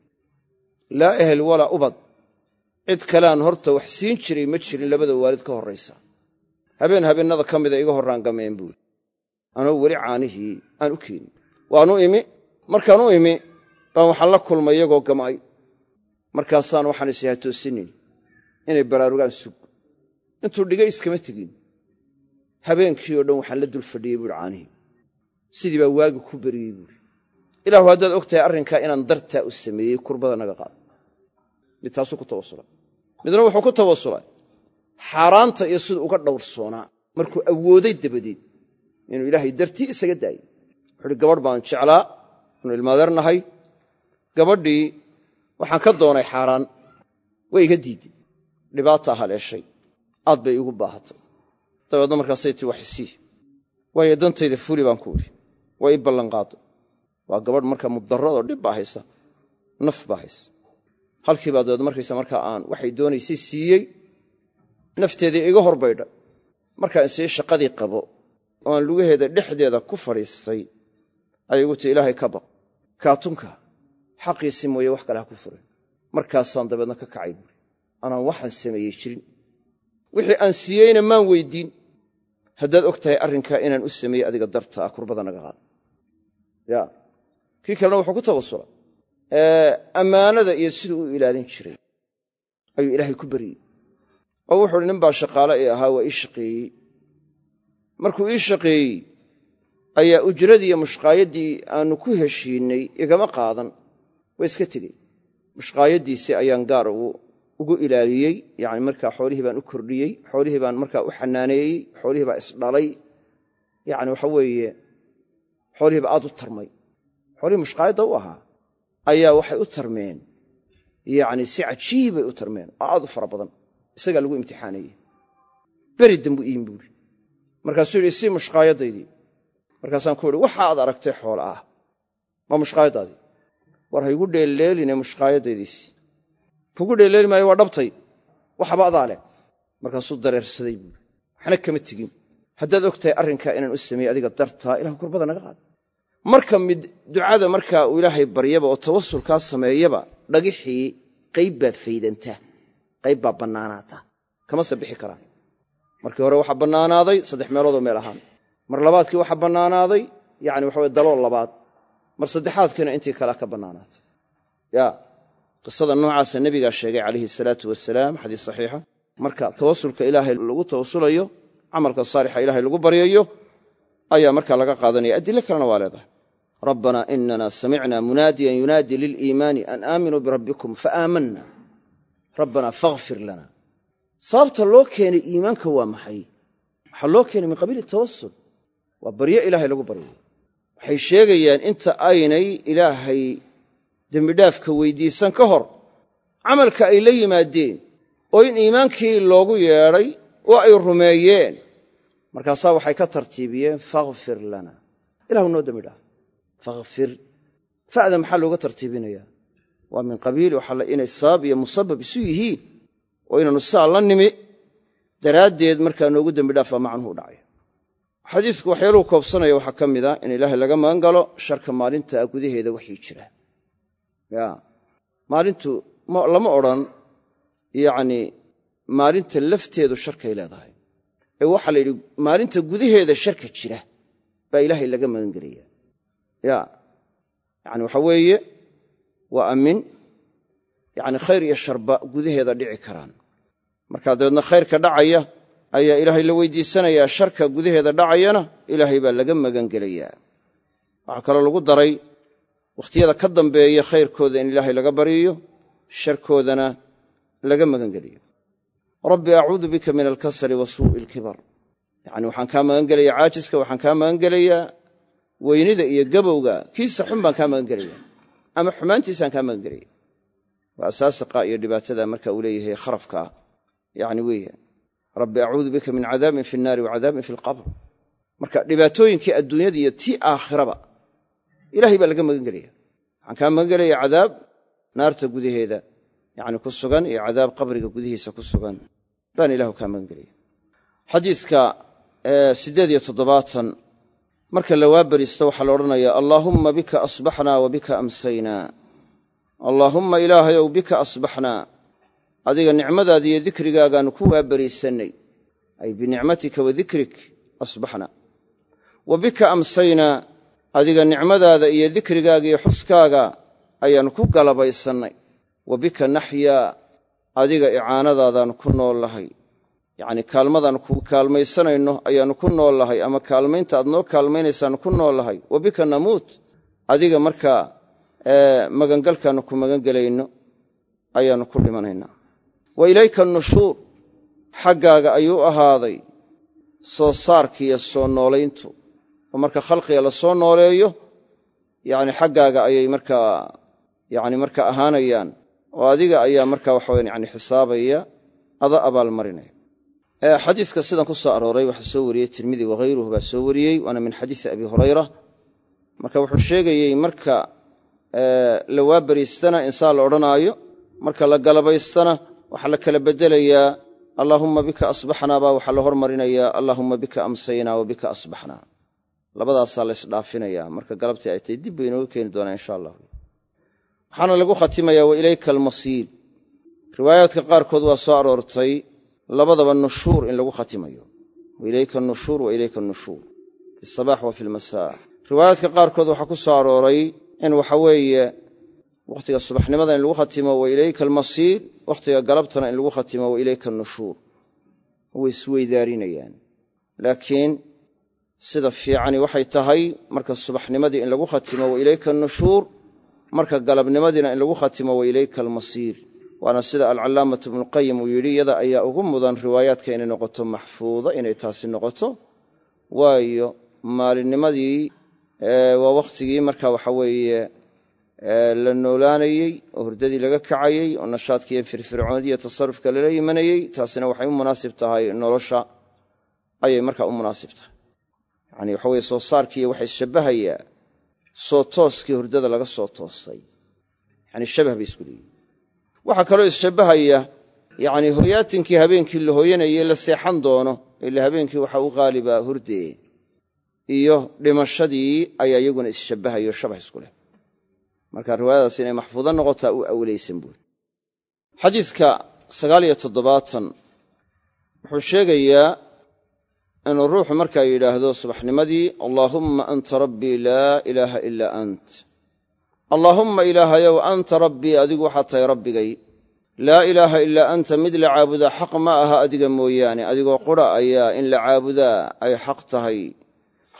laa ehel walaa ubad. Cid kaleaan horta wax siin jiray ma jirin labada waalid ka horraysa. Habeen habeennada ka mida iga horraan gameen buuri anoo weli caanihii aan u keenin. Waanu imi. Markaan u imi baan waxaan la kulmay iyagoo gam'ay. Markaasaan waxaan is hatoosinin inay baraarugaan sug. Intuu dhigay iskama tegin. Habeenkii oo dhan waxaan la dul fadhiyey buuri caanihii sidii baa waagi ku beriyey buuri ilaahu haddaad og tahay arrinkaa inaan dartaa u sameeyey kurbada naga qaado mid taasuu ku tawasulay. Midna wuxuu ku tawasulay. Xaaraanta iyo siduu uga dhowrsoonaa. Markuu awooday dabadeed inuu ilaahay dartii isaga daayey. Wuxuuhi gabadh baan jeclaa anu ilmaadeernahay gabadhii waxaan ka doonay xaaraan. Way iga diidday dhibaataa haleeshay aad bay iigu baahatay dabeedna markaasay tii waxisii waayo dantayda fuli baan ku idhi waa ii ballanqaaday waa gabadh markaa mubdaradoo dhib baa haysa naf baa haysa. Halkii baa dabeed markaysa markaa aan waxay doonaysay siiyey nafteedii iga horbaydha markaan isii shaqadii qabo oo lugaheeda dhexdeeda ku fadhiistay ayay igu tii ilaahay ka baq. Kaatunka xaqiisii mooye wax kale ha ku furin. Markaasaan dabeedna ka kacay buuri anaan waxaan sameeyey jirin. Wixii aan siiyeyna maan weyddiin haddaad og tahay arrinkaa inaan u sameeyey adiga darta ah kurbada naga qaad ya. Kii kalena wuxuu ku tawasulay ammaanada iyo siduu u ilaalin jiray. Ayuu ilaahay ku beryey oo wuxu uhi nin baa shaqaale ii ahaa waa ii shaqeeyey. Markuu ii shaqeeyey ayaa ujradii iyo mushqaayaddii aannu ku heshiinnay igama qaadan. Waa iska tegey mushqaayaddiisii ayaan gaar ugu ilaaliyey. Yacni markaa xoolihii baan u kordhiyey xoolihii baan markaa u xanaaneeyey xoolihii baa isdhalay yacni waxa weeye xoolihiiba aad u tarmay. Xoolihii mushqaayadda u ahaa ayaa waxay u tarmeen. Yacni si cajiibay u tarmeen oo aad u fara badan isagaa lagu imtixaaneeyey beri dambu iin buuri markaasuu yidhi sii mushqaayaddaydii. Markaasaan ku idhi waxa aad aragtay xoola ah waa mushqaayaddaadii? War haygu dheelleeline mushqaayadaydiisi kugu dheelleeli maayo waa dhabtay. Waxba adaa leh. Markaasuu dareersaday buuri waxna kama tegin haddaad og tahay arrinkaa inaan u sameeyey adiga dartaa ilahu kurbada naga qaada marka mid ducada markaa uu ilaahay baryaba oo tawasulkaa sameeyaba dhagixii qayb baa faydanta qayb baa bannaanaata. Kamase bixi karaan. Markii hore waxaa bannaanaaday saddex meeloodoo meel ahaan. Mar labaadkii waxaa bannaanaaday yani waxa weye dalool labaad. Mar saddexaadkiina intii kalea ka bannaanaatay ya qisada noocaasa nebigaa sheegay calayhi salaatu wasalaam xadiis saxiixa. Marka tawasulka ilaahay lagu tawasulayo camalka saalixa ilahay lagu baryayo ayaa markaa laga qaadanaya. Adilo kalena waa leedahay. Rabbanaa inana samicna munaadiyan yunaadi liliimaani an aaminuu birabbikum faaamanna rabbanaa fakhfir lana. Sababta loo keenay iimaanka waa maxay? Waxaa loo keenay min qabiili tawasul waa baryo ilaahay lagu baryayo waxay sheegayaan inta aynay ilaahay dembidhaafka weydiisan ka hor camalka ay la yimaadeen oo in iimaankii loogu yeedhay oo ay rumeeyeen. Markaasaa waxay ka tartiibiyeen fakhfir lana. Ilahu noo dembi dhaaf. Fakhfir. Fa'da maxaa looga tartiibinayaa? Waa min qabiili waxaa inay sabab iyo musabab isu yihiin oo inaannu saa la nimi. Daraaddeed markaa noogu dembi dhaafaa macnuhu dhacay. Xadiisku waxyaaluhu koobsanaya waxaa ka mid a in ilaahay laga magan galo sharka maalinta gudaheeda waxii jira. Maalintu lama odran yacnii maalinta lafteedu sharkay leedahay. Ee waxaa la yidhi maalinta gudaheeda sharka jira baa ilaahay laga magan gelaya ya yani waxa weeye waa amin. Yani khayr iyo sharba gudaheeda dhici karaan. Markaa dabeedna khayrka dhacaya ayaa ilaahay la weydiisanayaa sharka gudaheeda dhacayana ilaahay baa laga magan gelayaa waxaa kaloo lagu daray wakhtiyada ka dambeeya khayrkooda in ilaahay laga baryiyo sharkoodana laga magangeliyo rabbi acuudu bika min alkasali wa suu'i alkibar. Yacni waxaan kaa magan gelayaa caajiska waxaan kaa magan gelayaa weynida iyo gabowga. Kiisa xun baan kaa magan gelaya ama xumaantiisaan kaa magan gelaya waa asaasiqa iyo dhibaatada marka uu leeyahay kharafkaa yacni weeyaan rabbi acuudu bika min cadaabin fi nnaari wa cadaabin fi alqabr. Marka dhibaatooyinkii adduunyada iyo tii aakhiraba ilahay baa laga magan gelaya waxaan kaa magan cadaab naarta gudaheeda yacni ku sugan iyo cadaab qabriga gudihiisa ku sugan baan ilahu kaa magan gelaya xadiiska siddeed iyo toddobaatan marka la waabariisto waxaa la odhanayaa allaahumma bika asbaxnaa wa bika amsaynaa. Allaahumma ilaahayow bika asbaxnaa. Adiga nicmadaada iyo dikrigaagaan ku waabariisannay ay binicmatika wa dikrik asbaxnaa wa bika amsaynaa. Adiga nicmadaada iyo dikrigaaga iyo xuskaaga ayaannu ku galabaysannay wa bika naxyaa adiga icaanadaadaan ku noollahay yacnii kaalmadaan ku kaalmaysanayno ayaannu ku noollahay ama kaalmaynta aad noo kaalmaynaysaannu ku noollahay wa bika namuut adiga markaa magangalkaannu ku magangelayno ayaannu ku dhimanaynaa. Wa ilayka nushuur xaggaaga ayuu ahaaday soo saarkiiyo soo noolayntu. Oo marka khalqiga la soo nooleeyo yacni xaggaaga ayay markaa yacni marka ahaanayaan oo adiga ayaa marka waxaweyan yani xisaabaya ada abaalmarinaya xadiiska sidan ku soo arooray waxaa soo wariyey tirmidi wakhayruhu baa soo wariyey waana min xadiisi abi hurayra. Marka wuxuu sheegayey marka la waabariistana insaan la odhanaayo marka la galabaystana waxaa la kala bedelayaa allaahumma bika asbaxnaa baa waxaa la hormarinayaa allaahumma bika amsaynaa wa bika asbaxnaa. Labadaasaa la ysdhaafinaya marka galabtii ay tahay dib bay keeni doonaa insha allah waxaana lagu khatimayaa wa ilayka almasiir riwaayaadka qaarkood waa soo aroortay labadaba nushuur in lagu khatimayo. Wa ilayka nushuur wa ilayka nushuur. Fi wa fi lmasaa riwaayaadka qaarkood waxaa ku soo arooray in waxa weeye wakhtiga subaxnimada in lagu khatimo wa ilayka almasiir wakhtiga galabtana in lagu khatimo wa ilayka nushuur. Way isweydaarinayaan laakiin sida fiicani waxay tahay marka subaxnimadii in lagu khatimo wa ilayka nushuur marka galabnimadiina in lagu khatimo wa ilayka almasiir. Waana sida alcallaamatu ibnuqayim uu yidhi iyada ayaa ugu mudan riwaayaadka inay noqoto maxfuuda inay taasi noqoto. Waayo maalinnimadii waa wakhtigii marka waxa weeye la noolaanayey oo hurdadii laga kacayey oo nashaadkiiyo firfircoonidiyo tasarufka lala imanayey taasina waxay u munaasib tahay nolosha. Ayay markaa u munaasib tahay. Yacani waxa weye soo saarkiiyo waxay ishabbahayaa soo tooskii hurdada laga soo toosay yacani shabah bay isku leeyihiin waxaa kaloo isshabbahaya yacni hoyaatinkii habeenkii la hooyanayey la seexan doono ila habeenkii waxa u qaaliba hurdee iyo dhimashadii ayaa iyaguna isshabbahayo shabah isku leh. Marka riwaayadaas inay maxfuudo noqotaa u awlaysan buuri xadiidka sagaaliyo toddobaatan wuxuu sheegayaa inuu ruuxu markaa yidhaahdo subaxnimadii allaahumma anta rabbii laa ilaaha ilaa ant. Allaahumma ilaahayow anta rabbii adigu waxaad tahay rabbigay. Laa ilaaha ilaa anta mid la caabudaa xaq ma aha adiga mooyaane adigoo qura ayaa in la caabudaa ay xaq tahay.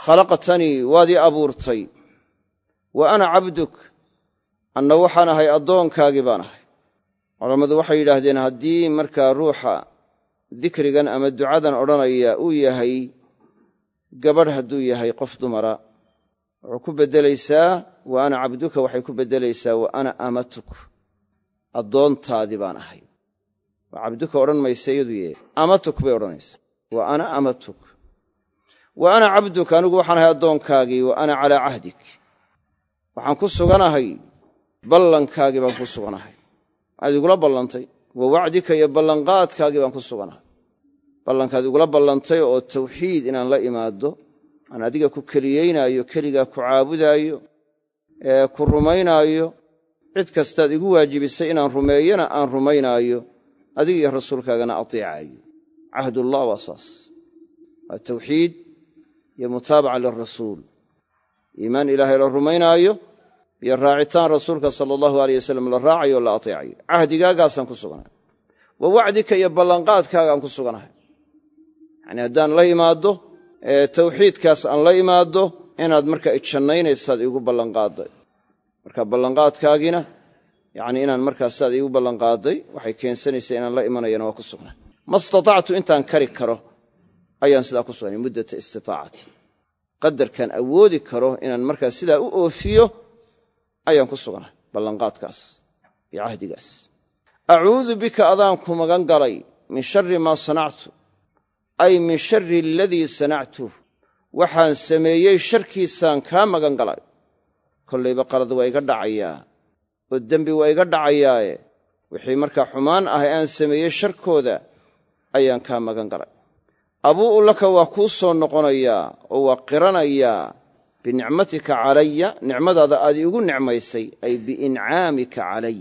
Khalaqtanii waad ii abuurtay. Wa ana cabduk anna waxaan ahay addoonkaagii baan ahay. Culammadu waxay yidhaahdeen haddii markaa ruuxa dikrigan ama ducadan odhanaya uu yahay gabadh hadduu yahay qof dumara. Wuxuu ku beddelaysaa wa ana cabduka? Waxay ku beddelaysaa wa ana amatuk? Addoontaadii baan ahay. Waa cabduka odhan maysa iyadu yee? Amatuk bay odhanaysaa. Wa ana amatuk? Wa ana cabduk anigu waxaan ahay addoonkaagii. Wa ana calaa cahdik? Waxaan ku suganahay. Ballankaagii baan ku suganahay. Waxaad igula ballantay wa wacdika iyo ballanqaadkaagii baan ku suganahay. Ballankaad igula ballantay oo tawxiid inaan la imaaddo aan adiga ku keliyaynaayo keligaa ku caabudaayo ee ku rumaynaayo cid kastaad igu waajibisay inaan rumeeyana aan rumaynaayo adiga iyo rasuulkaagana ateecaayo. Cahdullah waa saas. Waa tawxiid iyo mutaabaca lirasuul. Iimaan ilaahay la rumaynaayo iyo raacitaan rasuulka sala allahu aleyh wasalam la raacayo la ateecayo. Cahdigaagaasaan ku suganahay. Wa wacdika iyo ballanqaadkaagaan ku suganahay. Yacnii haddaan la imaaddo tawxiidkaas aan la imaaddo inaad markaa ijannaynaysaad iigu ballanqaadday marka ballanqaadkaagiina yacni inaan markaas saad iigu ballanqaaday waxay keensanaysaa inaan la imanayana waa ku sugnay ma istatactu intaan kari karo ayaan sidaa ku sugnay muddata istitaacati. Qadarkaan awoodi karo inaan markaas sidaa u oofiyo ayaan ku sugnay ballanqaadkaas iyo cahdigaas. Acuudu bika adaan ku magan galay min shari maa sanactu ay min shari aladii sanactuh waxaan sameeyey sharkiisaan kaa magan galay. Kollayba qalad waa iga dhacayaa oo dembi waa iga dhacayaaye. Wixii markaa xumaan ah aan sameeyey sharkooda ayaan kaa magan galay. Abuu'u laka waa kuu soo noqonayaa oo waa qiranayaa binicmatika calaya nicmadaada aad iigu nicmaysay ay biincaamika calay.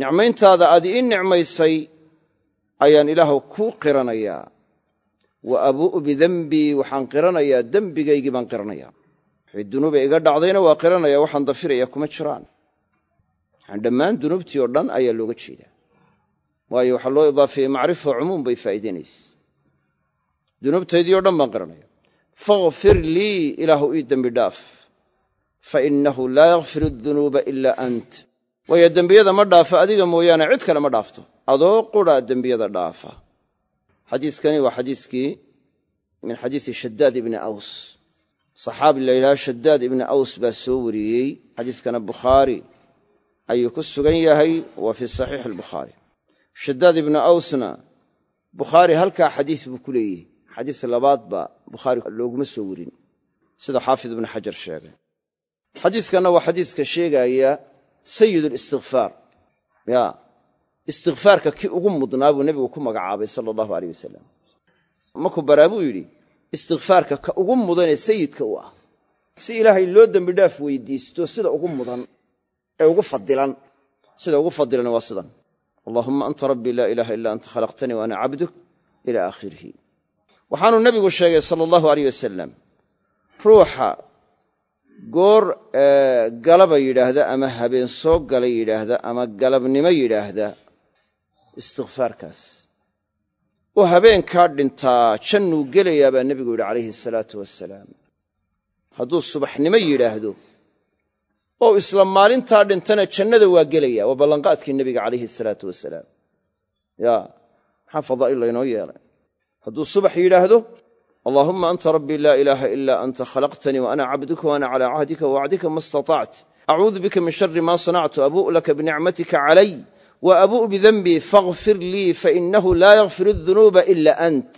Nicmayntaada aad ii nicmaysay ayaan ilaahu kuu qiranayaa. Wa abuu'u bidenbii waxaan qiranayaa dembigaygii baan qiranayaa. Wixii dunuuba iga dhacdayna waa qiranaya waxaan dafiraya kuma jiraan. Waxaan dhammaan dunuubtii oo dhan ayaa looga jeedaa. Waayo waxaa loo idaafeeyey macrifa cumuum bay faa'iidaynaysa dunuubtaydii o dhan baan qiranaya fakhfir lii ilaahu ii dembi dhaaf. Fa innahu laa yakfir adunuuba ilaa ant. Waayo dembiyada ma dhaafa adiga mooyaane cid kale ma dhaafto. Adoo qura dembiyada dhaafa. Xadiiskani waa xadiiskii min xadiisi shadaad ibni aws. Saxaabi la yidhaha shadaad ibni aws baa soo wariyey. Xadiiskana bukhaari ayuu ku sugan yahay waa fii saxiixi albukhaari. Shadaad ibni awsna bukhaari halkaa xadiis buu ku leeyihi xadiis labaadba bukhaari looguma soo werin sida xaafid ibnu xajar sheegay. Xadiiskanna waa xadiiska sheegaaya sayid listikfaar ya istikfaarka kii ugu mudnaa buu nebigu ku magacaabay sala allahu aleyh wasalam markuu baraa buu yidhi istikfaarka ka ugu mudanee sayidka u ah. Si ilaahay loo dembidhaaf weydiisto sida ugu mudan ee ugu fadilan sida ugu fadilan waa sidan. Allahuma anta rabbii laa ilaaha ila anta khalaqtanii wa ana cabduk ila aakhirihi waxaanuu nebigu sheegay sala allahu aleyh wasalam ruuxa goor galaba yidhaahda ama habeen soo galay yidhaahda ama galabnimo yidhaahda istikfaarkaas oo habeenkaa dhintaa jannuu gelayaa baa nebigu yidhi calayhi asalaatu wasalaam hadduu subaxnimo yidhaahdo oo isla maalintaa dhintana jannada waa gelaya waa ballanqaadkii nebiga calayhi asalaatu wasalaam ya maxaa fadaa'il laynoo yeelay hadduu subax yidhaahdo allaahumma anta rabbii laa ilaaha ilaa anta khalaqtanii wa ana cabduka wa ana calaa cahdika wa wacdika ma istatacت acuudu bika min shari ma sanactu abu'u laka binicmatika calay wa abu'u bidenbii fakhfir lii fainahu laa yakfir adunuuba ila ant.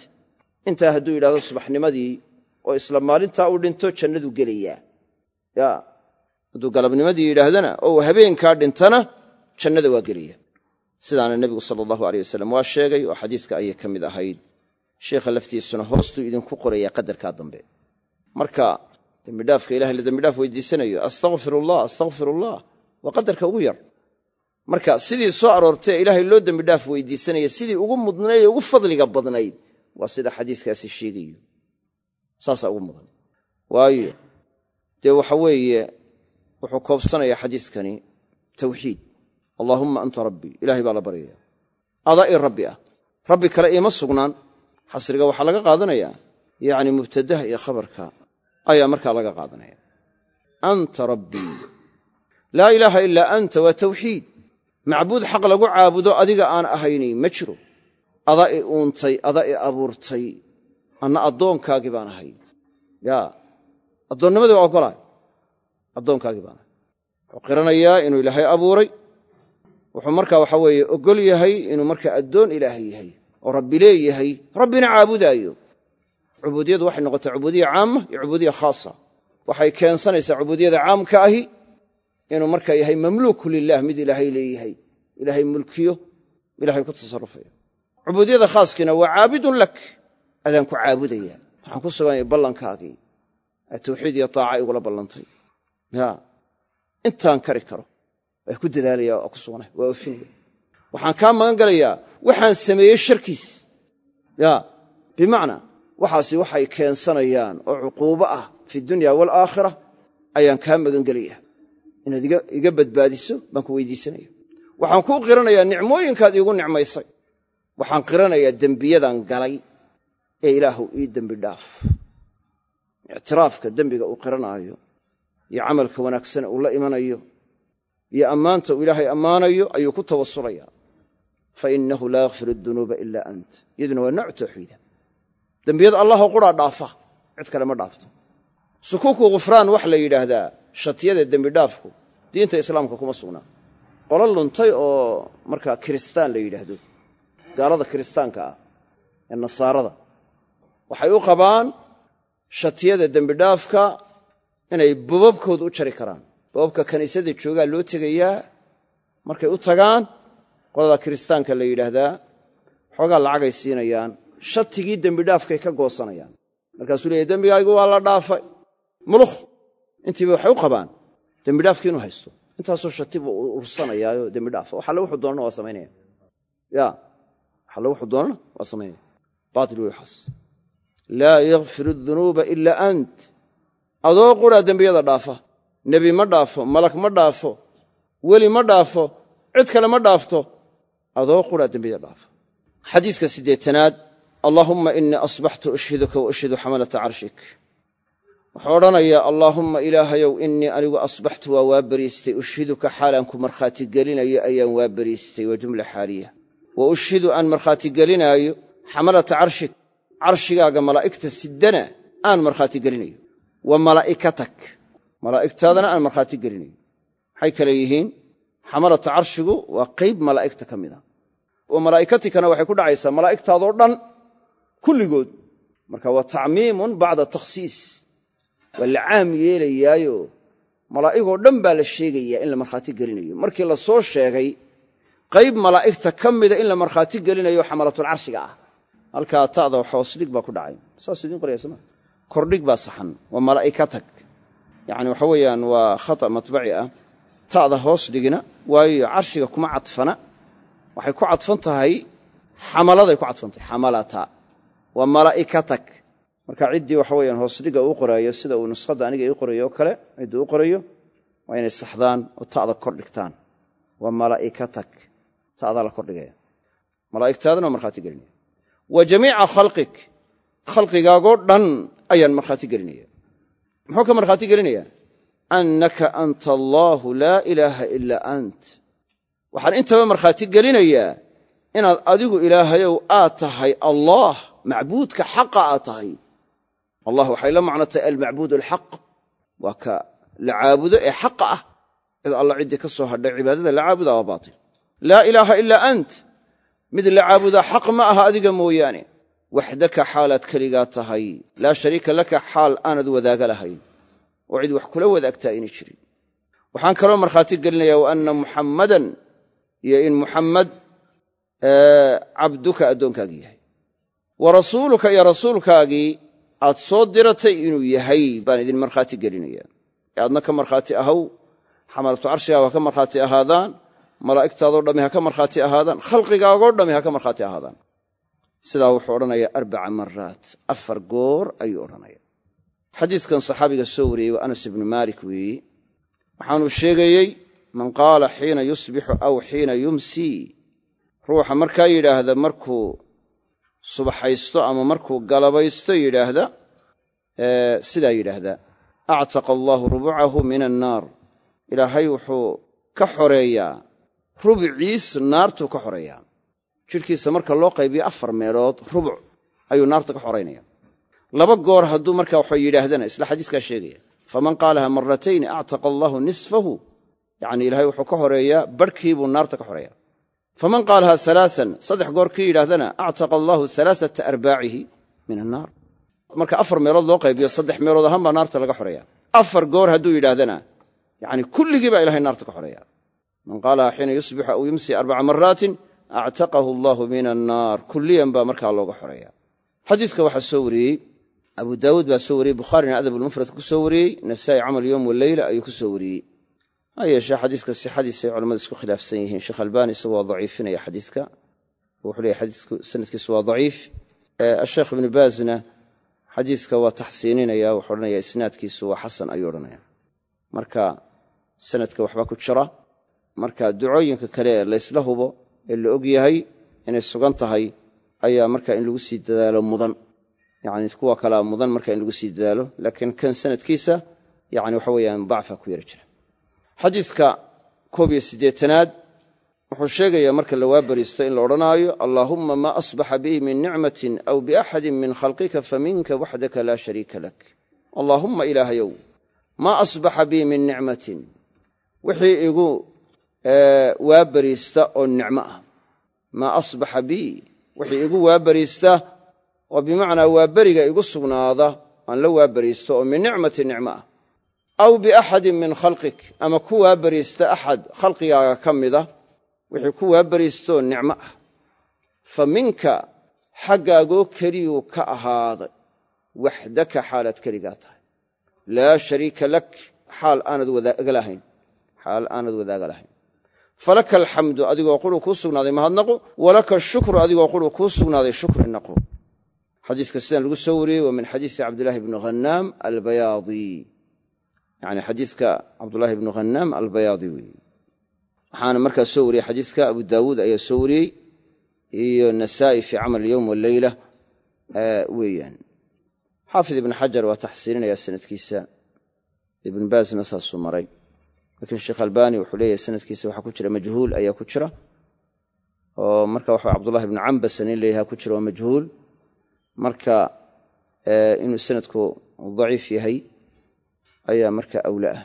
Intaa hadduu yidhahdo subaxnimadii oo isla maalintaa uu dhinto jannaduu gelayaa. Ya hadduu galabnimadii yidhaahdana oo habeenkaa dhintana jannada waa gelaya sidaana nebigu sala allahu aleyh wasalam waa sheegay oo xadiiska ayay ka mid ahayd sheikha laftiisuna hoostuu idinku qorayaa qadarkaa dambe. Marka dembidhaafka ilahay la dembidhaaf weydiisanayo astakfirullah astakfirullah waa qadarka ugu yar. Marka sidii soo aroortee ilaahay loo dembidhaaf weydiisanaya sidii ugu mudnayd ugu fadliga badnayd waa sida xadiiskaasi sheegayo. Saasaa ugu mudan. Waayo dee waxa weeye wuxuu koobsanayaa xadiiskani tawxiid. Allaahumma anta rabbii ilahay baa la baryaya adaa ii rabbi ah. Rabbi kale iima sugnaan xasriga waxaa laga qaadanayaa yacni mubtadaha iyo khabarka ayaa markaa laga qaadanaya. Anta rabbii laa ilaaha ilaa anta waa tawxiid. Macbuud xaq lagu caabudo adiga aan ahayni ma jiro. Adaa i uuntay adaa i abuurtay anna addoonkaagii baan ahay. Yaa addoonnimadii waa oggolaay. Addoonkaagii baan ahay. Wuxuu qiranayaa inuu ilaahay abuuray. Wuxuu markaa waxa weeye oggol yahay inuu markaa addoon ilaahay yahay oo rabbi leeyahay rabbina caabudaayo. Cubuudiyadu waxay noqotay cubuudiya caama iyo cubuudiya khaasa. Waxay keensanaysaa cubuudiyada caamka ahi inuu markaa yahay mamluuku lilah mid ilaahay leeyahay. Ilaahay mulkiyo ilahay ku tasarrufayo. Cubuudiyada khaaskiina waa caabidun lak. Adaan ku caabudaya waxaan ku suganaya ballankaagii. Tawxiid iyo taaca igula ballantay. Intaan kari karo. Waa ku dadaalaya waa ku suganay waa ofinaya waxaan kaa magan galayaa waxaan sameeyey sharkiis ya bimacnaa waxaasi waxay keensanayaan oo cuquubo ah fi dunya waalaakhira ayaan kaa magan gelaya inaad iga badbaadiso baan ku weydiisanaya waxaan kuu qiranayaa nicmooyinkaad iigu nicmaysay. Waxaan qiranayaa dembiyadan galay ee ilaahu ii dembi dhaaf. Ictiraafka dembiga uu qiranaayo iyo camalka wanaagsan uu la imanayo iyo ammaanta uu ilaahay ammaanayo ayuu ku tawasulaya fa innahu laa yakfiru dunuuba ilaa ant iyaduna waa nooc tawxiida dembiyada allahoo quraa dhaafa cid kale ma dhaafto sukuuku khufraan waxa la yidhaahdaa shatiyada dembidhaafku diinta islaamka kuma sugnaa qolo luntay oo markaa kiristaan la yidhaahdo gaalada kiristaanka ah ee nasaarada waxay u qabaan shatiyada dembidhaafka inay bababkooda u jari karaan bababka kaniisadda joogaa loo tegayaa markay u tagaan qolada kiristaanka la yidhaahdaa xoogaa lacagay siinayaan shatigii dembidhaafkay ka goosanayaan. Markaasuu leeyahy dembigaygu waa la dhaafay. Mulukh intiiba waxay u qabaan. Dembidhaafkii inuu haysto. Intaasoo shati buu ursanayaayo dembidhaafa wax alle wuxuu doonana waa samaynaya. Ya wax wuxuu doonana waa samaynaya. Baatil wey laa yakfiru dunuuba ilaa ant. Adoo quraa dembiyada dhaafa nebi ma dhaafo malak ma dhaafo weli ma dhaafo cid kale ma dhaafto adoo quraa dembiyada dhaafa xadiiska siddeetanaad allaahumma inii asbaxtu ushhiduka wa ushhidu xamalata carshik. Wuxuu odhanayaa allaahumma ilaahayow innii anigu asbaxtu waa waa bariistay ushhiduka xaalaan ku markhaati gelinayo ayaan waa bariistay waa jumla xaaliya. Wa ushhidu aan markhaati gelinaayo xamalata carshik carshigaaga malaa'igta siddana aan markhaati gelinayo. Wa malaa'ikatak malaa'igtaadana aan markhaati gelinayo. Maxay kale yihiin xamalata carshigu waa qayb malaa'igta ka mida wa malaa'ikatikana waxay ku dhacaysaa malaa'igtaadoo dhan kulligood. Marka waa tacmiimun bacda takhsiis. Waa la yeelayaayo. Malaa'igoo dhan baa la sheegayaa in la markhaati gelinayo. Markii la soo sheegay qayb malaa'igta ka mida in la markhaati gelinayo xamalatulcarshiga ah. Halkaa ta'da hoosdhig baa ku dhacay. Saas idiin qoraya soma kordhig baa saxan. Waa malaa'ikatag yacni waxa weeyaan waa khata matbaci ah ta'da hoos dhigina waayo carshiga kuma cadfana. Waxay ku cadfan tahay xamaladay ku cadfan tahay. Xamalata. Waa malaa'ikatag marka ciddii waxa weyaan hoosdhiga uu qoraayo sida uu nuskhadda aniga ii qorayo oo kale cidduu u qorayo waa inay saxdaan oo ta'da kor dhigtaan. Waa malaa'ikatag ta'daa la kordhigaya malaa'igtaadana markhaati gelinaya. Wa jamiica khalqik. Khalqigaagoo dhan ayaan markhaati gelinaya. Muxuu ka markhaati gelinayaa annaka anta allaahu laa ilaaha ilaa ant waxaan intaba markhaati gelinayaa inaad adigu ilaahayow aad tahay allaah macbuudka xaqa aad tahay allah waxay la macno tahay almacbuud alxaq waa ka la caabudo ee xaqa ah cid alla ciddii ka soo hadhay cibaadada la caabudaa waa baatil laa ilaaha ilaa ant mid la caabudaa xaq ma aha adiga mooyaane waxdaka xaalaad keligaa tahay laa shariika laka xaal aanad wadaaga lahayn oo cid wax kula wadaagtaa aynay jirin. Waxaan kaloo markhaati gelinayaa wa anna muxammadan iyo in muxammad cabduka addoonkaagii yahay. Wa rasuuluka iyo rasuulkaagii aad soo diratay inuu yahay baan idin markhaati gelinaya ee aadna ka markhaati ahaw xamalatu carshigaa ha ka markhaati ahaadaan malaa'igtaadoo dhammi ha ka markhaati ahaadaan khalqigaagoo dhammi ha ka markhaati ahaadaan. Sidaa wuxuu odhanayaa arbaca maraat afar goor ayuu odhanaya xadiiskan saxaabiga soo wariyey waa anas ibnu maalik weeye waxaanuu sheegayey man qaala xiina yusbixu aw xiina yumsii ruuxa markaa yidhaahda markuu subaxaysto ama markuu galabaysto yidhaahda sidaa yidhaahda actaqa allaahu rubucahu min annaar ilaahay wuxuu ka xoreeyaa rubiciis naartuu ka xoreeyaa. Jidhkiisa marka loo qaybiyo afar meelood rubuc ayuu naarta ka xoraynaya laba goor hadduu marka waxa yidhaahdana isla xadiiskaa sheegaya faman qaalaha maratayni actaqa allaahu nisfahu yacni ilahay wuxuu ka xoreeyaa barhkii buu naarta ka xoreeyaa faman qaalaha alaaan saddex goor kii yidhaahdana actaqa allaahu alaaata arbaacihi min annaar marka afar meelood loo qaybiyo saddex meelood ahaan baa naarta laga xoreeya afar goor hadduu yidhaahdana yani kulligii ilahay naarta ka xoreeya man qaalaha xiina yusbixu aw yumsi arbaca maraatin actaqahu allaahu min annaar kulliyan baa markaa looga xoreeya xadiiska waxaa soo wariyey abu daawuud baa soo wariyey bukhaarina adabulmufrad ku soo wariyey nasaa'i camal yowm waleyla ayuu ku soo wariyey. Ha yeeshee xadiiska sixadiisa ay culamadu isku khilaafsan yihiin. Sheekh albaani isagu waa daciifinaya xadiiska. Wuxuu leeyahy xadiisku sanadkiisu waa daciif. Asheekh ibnu baazna xadiiska waa taxsiininaya wuxuu odhanaya isnaadkiisu waa xasan ayuu odhanaya marka sanadka waxbaa ku jira marka ducooyinka kale ee laysla hubo ee la og yahay inay sugan tahay ayaa marka in lagu sii dadaalo mudan yani kuwa kalea mudan marka in lagu sii dadaalo laakiin kan sanadkiisa yani waxa weyaan dacfa ku yara jira. Xadiiska koob iyo siddeetanaad wuxuu sheegayaa marka la waabariisto in la odhanaayo allaahumma maa asbaxa bii min nicmatin aw biaxadin min khalqika faminka waxdaka laa shariika lak. Allaahumma ilaahayow maa asbaxa bii min nicmatin. Wixii igu waabariista oo nicmo ah. Maa asbaxa bii wixii igu waabariista oo bimacnaa waaberiga igu sugnaada aan la waabariisto oo min nicmatin nicmo ah. Aw biaxadin min khalqik ama ku waabariista axad khalqigaaga ka mida wixii ku waabariistooo nicmo ah. Fa minka xaggaagoo keliyuu ka ahaaday waxdaka xaalaad keligaa tahay. Laa shariika lak xaal aanad wadaaga lahayn. Xaal aanad wadaaga lahayn. Falaka alxamdu adigoo quruu kuu sugnaaday mahadnaqu walaka ashukru adigoo quruu kuu sugnaaday shukri naqu xadiiska sidan lagu soo wariyey waa min xadiisi cabdilaahi bni hannaam albayaadi yani xadiiska cabdulaahi bnu hannaam albayaadi weeye waxaana markaa soo wariyey xadiiska abu daawuud ayaa soo wariyey iyo nasaa'i fii camal yowm waleyla weeyaan. Xaafid ibn xajar waa taxsiininaya sanadkiisa. Ibn baasna saasuu maray. Laakiin sheekh albani wuxuu leeyahay sanadkiisa waxaa ku jira majhuul ayaa ku jira. Oo marka waxa cabdullahi marka inuu sanadku daciif yahay ayaa marka awla ah.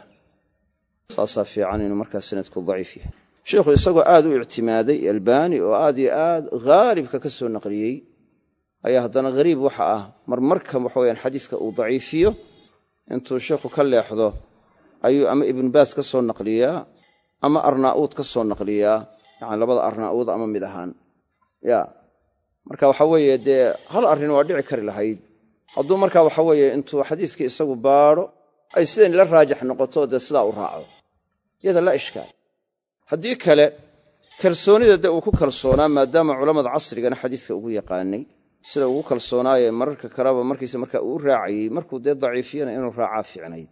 Saasaa fiican inuu markaa sanadku daciif yahay. Sheikhu isagoo aad u ictimaaday albani oo aad iyo aad haalibka ka soo naqliyey ayaa haddana hariib waxa ah marmarka waxaweyaan xadiiska uu daciifiyo intuu sheikhu ka leexdo ayuu ama ibnu baas ka soo naqliyaa ama arnaa'uud ka soo naqliyaa. Yani labada arnaa'uud ama mid ahaan. Ya marka waxa weeye dee hal arrin waa dhici kari lahayd. Hadduu marka waxa weeye intuu xadiiskii isagu baadho ay sidan la raajix noqoto dee sidaa u raaco. Yada la ishkaal. Haddii kale kalsoonida dee uu ku kalsoonaa maadaama culammada casrigana xadiiska ugu yaqaanay sida ugu kalsoonaaye mararka kaleba markiisa marka uu raacayey markuu dee daciifiyana inuu raacaa fiicnayd.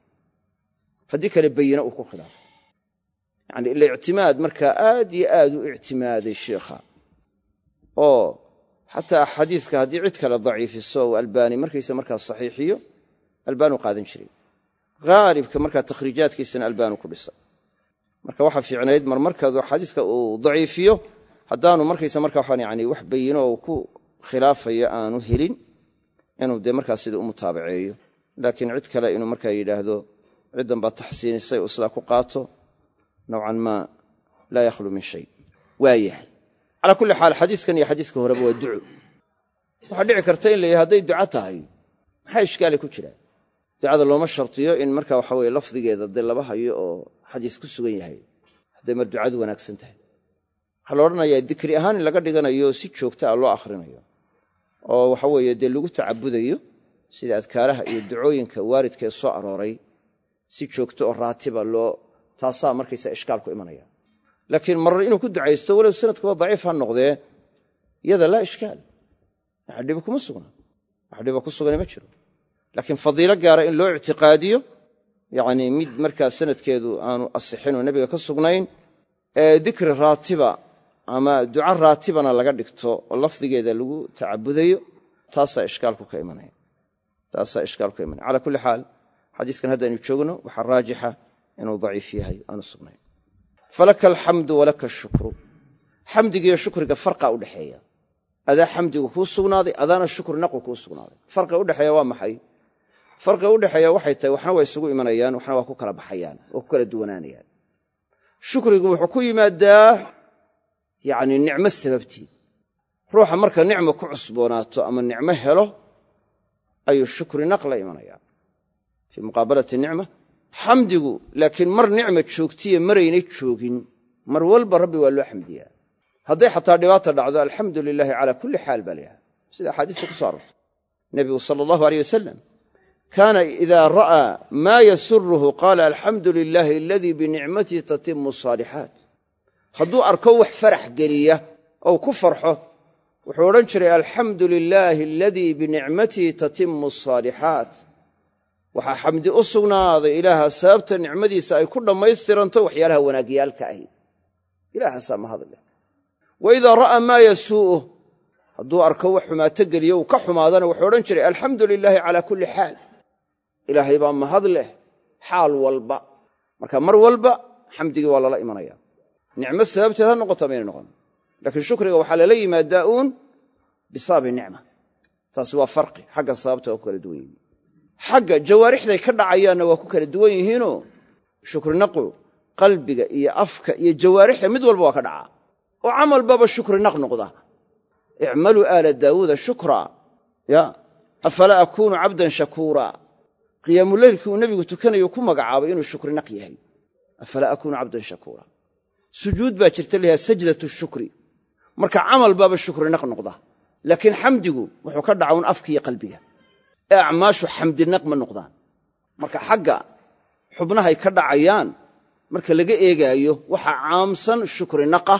Haddii kale bayina uu ku khilaafo yacani ila markaa aad iyo aad u ictimaaday sheikha oo xataa xadiiska haddii cid kale daciifiso uu albaani markaysa markaa saxiixiyo albaanu qaadan jiray. Haalibka markaa takhriijaadkiisana albaanu ku dhisay. Marka waxaa fiicnayd marmarkaadu xadiiska uu daciifiyo haddaanu markaysa marka waxaan yani wax bayino ku khilaafaya aanu helin inuu dee markaa sidii u mutaabaceeyo. Laakiin cid kale inuu markaa yidhaahdo ciddan baa taxsiinisay uu sidaa ku qaato nowcan maa laa yakhlu min shay. Waa yahay calaa kulli xaal xadiiskan iyo xadiiska horeba waa duco waxaa dhici karta in la yidhi hadday duco tahay maxaa ishkaali ku jiraa ducada looma shartiyo in marka waxa weye lafdigeeda dee laba hayo oo xadiis ku sugan yahay hadday mar ducadu wanaagsan tahay. Waxaa la odhanayaa dikri ahaan in laga dhiganayo si joogta a loo akhrinayo. Oo waxa weeye dee lagu tacabudayo sida adkaaraha iyo ducooyinka waaridkee soo arooray si joogto oo raatiba loo taasaa markaysa ishkaal ku imanaya laakiin marar inuu ku ducaysto walow sanadkuba daciif ha noqdee yada laa ishkaal. Wax dhibi kuma sugna. Wax dhiba ku sugani ma jiro. Laakiin fadiilo gaara in loo ictiqaadiyo yacnii mid markaa sanadkeedu aanu asixin oo nebiga ka sugnayn ee dikri raatiba ama duca raatibana laga dhigto oo lafdigeeda lagu tacabudayo taasaa ishkaalku ka imanaya. Taasaa ishkaalku ka imanaya. Calaa kulli xaal xadiiskan haddaynu joogno waxaa raajixa inuu daciif yahay aanu sugnayn falaka alxamdu walaka ashukru xamdigiiyo shukriga farqa udhexeeya adaa xamdigu kuu sugnaaday adaana shukri naqu kuu sugnaaday. Farqiga udhexeeya waa maxay? Farqiga udhexeeya waxay tahay waxna waa isugu imanayaan waxna waa ku kala baxayaan waa ku kala duwanaanayaan. Shukrigu wuxuu ku yimaadaa yacni nicmo sababteed. Ruuxa marka nicmo ku cusboonaato ama nicmo helo ayuu shukri naq la imanayaa fii muqaabalati nicma xamdigu laakiin mar nicma joogtiya maraynay joogin. Mar walba rabbi waa loo xamdiyaa. Hadday xataa dhibaata dhacdo alxamdu lilaahi calaa kulli xaal baa layaha sida axaadiista ku so arortay. Nebigu sala allahu aleyh wasalam kaana idaa ra'aa maa yasuruhu qaala alxamdu lilaahi aladii binicmatihi tatimu asaalixaat hadduu arko wax farax geliya ou ku farxo wuxuu odhan jiray alxamdu lilaahi aladii binicmatihi tatimu asaalixaat waxaa xamdi u sugnaaday ilaaha sababta nicmadiisa ay ku dhammaystiranto waxyaalaha wanaagyaalka ahi. Ilaahaasaa mahadleh wa idaa ra'aa maa yasuu'uh hadduu arko wax xumaato geliyo uu ka xumaadana wuxuu odhan jiray alxamdu lilaahi calaa kulli xaal. Ilaahay baa mahad leh xaal walba. Marka mar walba xamdigii waa lala imanaya. Nicmo sababteed ha noqota mayna noqon. Laakiin shukriga waxaa lala yimaadaa uun bisababi nicma. Taasi waa farqi xagga sababta ku kala duwan xagga jawaarixday ka dhacayaanna waa ku kala duwan yihiinoo shukrinaqu qalbiga iyo afka iyo jawaarixda mid walba waa ka dhacaa oo camalbaba shukrinaq noqda. Icmaluu aala daawuuda shukra. Ya afalaa akuunu cabdan shakuura? Qiyaamuleylkii uu nebigu tukanayo ku magacaabay inuu shukrinaq yahay. Afalaa akuunu cabdan shakuura? Sujuud baa jirta layaha sajdatu shukri. Marka camal baaba shukrinaq noqda. Laakiin xamdigu wuxuu ka dhaca un afkiiyo qalbiga ee acmaashu xamdinaq ma noqdaan. Marka xagga xubnahay ka dhacayaan marka laga eegaayo waxaa caamsan shukrinaqa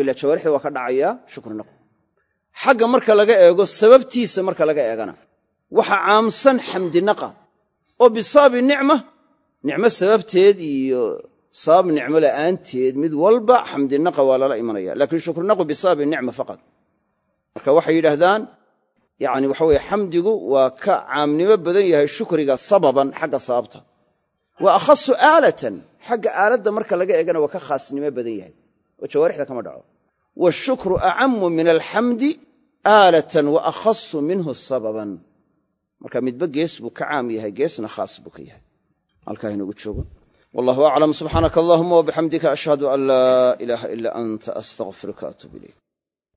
ila jawaarixda waa ka dhacayaa shukrinaqu xagga marka laga eego sababtiisa marka laga eegana waxa caamsan xamdinaqa oo bisababi nicma nicmo sababteed iyo sabab nicmo la'aanteed mid walba xamdinaqa waa lala imanaya laakiin shukrinaqu bisababi nicma faqad marka waxay yidhaahdaan yani waxa weye xamdigu waa ka caamnimo badan yahay shukriga sababan xagga sababta. Wa akhasu aalatan xagga aaladda marka laga eegana waa ka khaasnimo badan yahay. Oo jawaarixda kama dhaco. Washukru acamu min alxamdi aalatan wa akhasu minhu sababan. Marka midba gees buu ka caam yahay geesna khaas buu ka yahay. Halkaa inagu joogo. Wallahu aclam. Subxaanaka allahuma wabixamdika ashhadu an laa ilaaha ila anta astaqfiruka atuub ilayk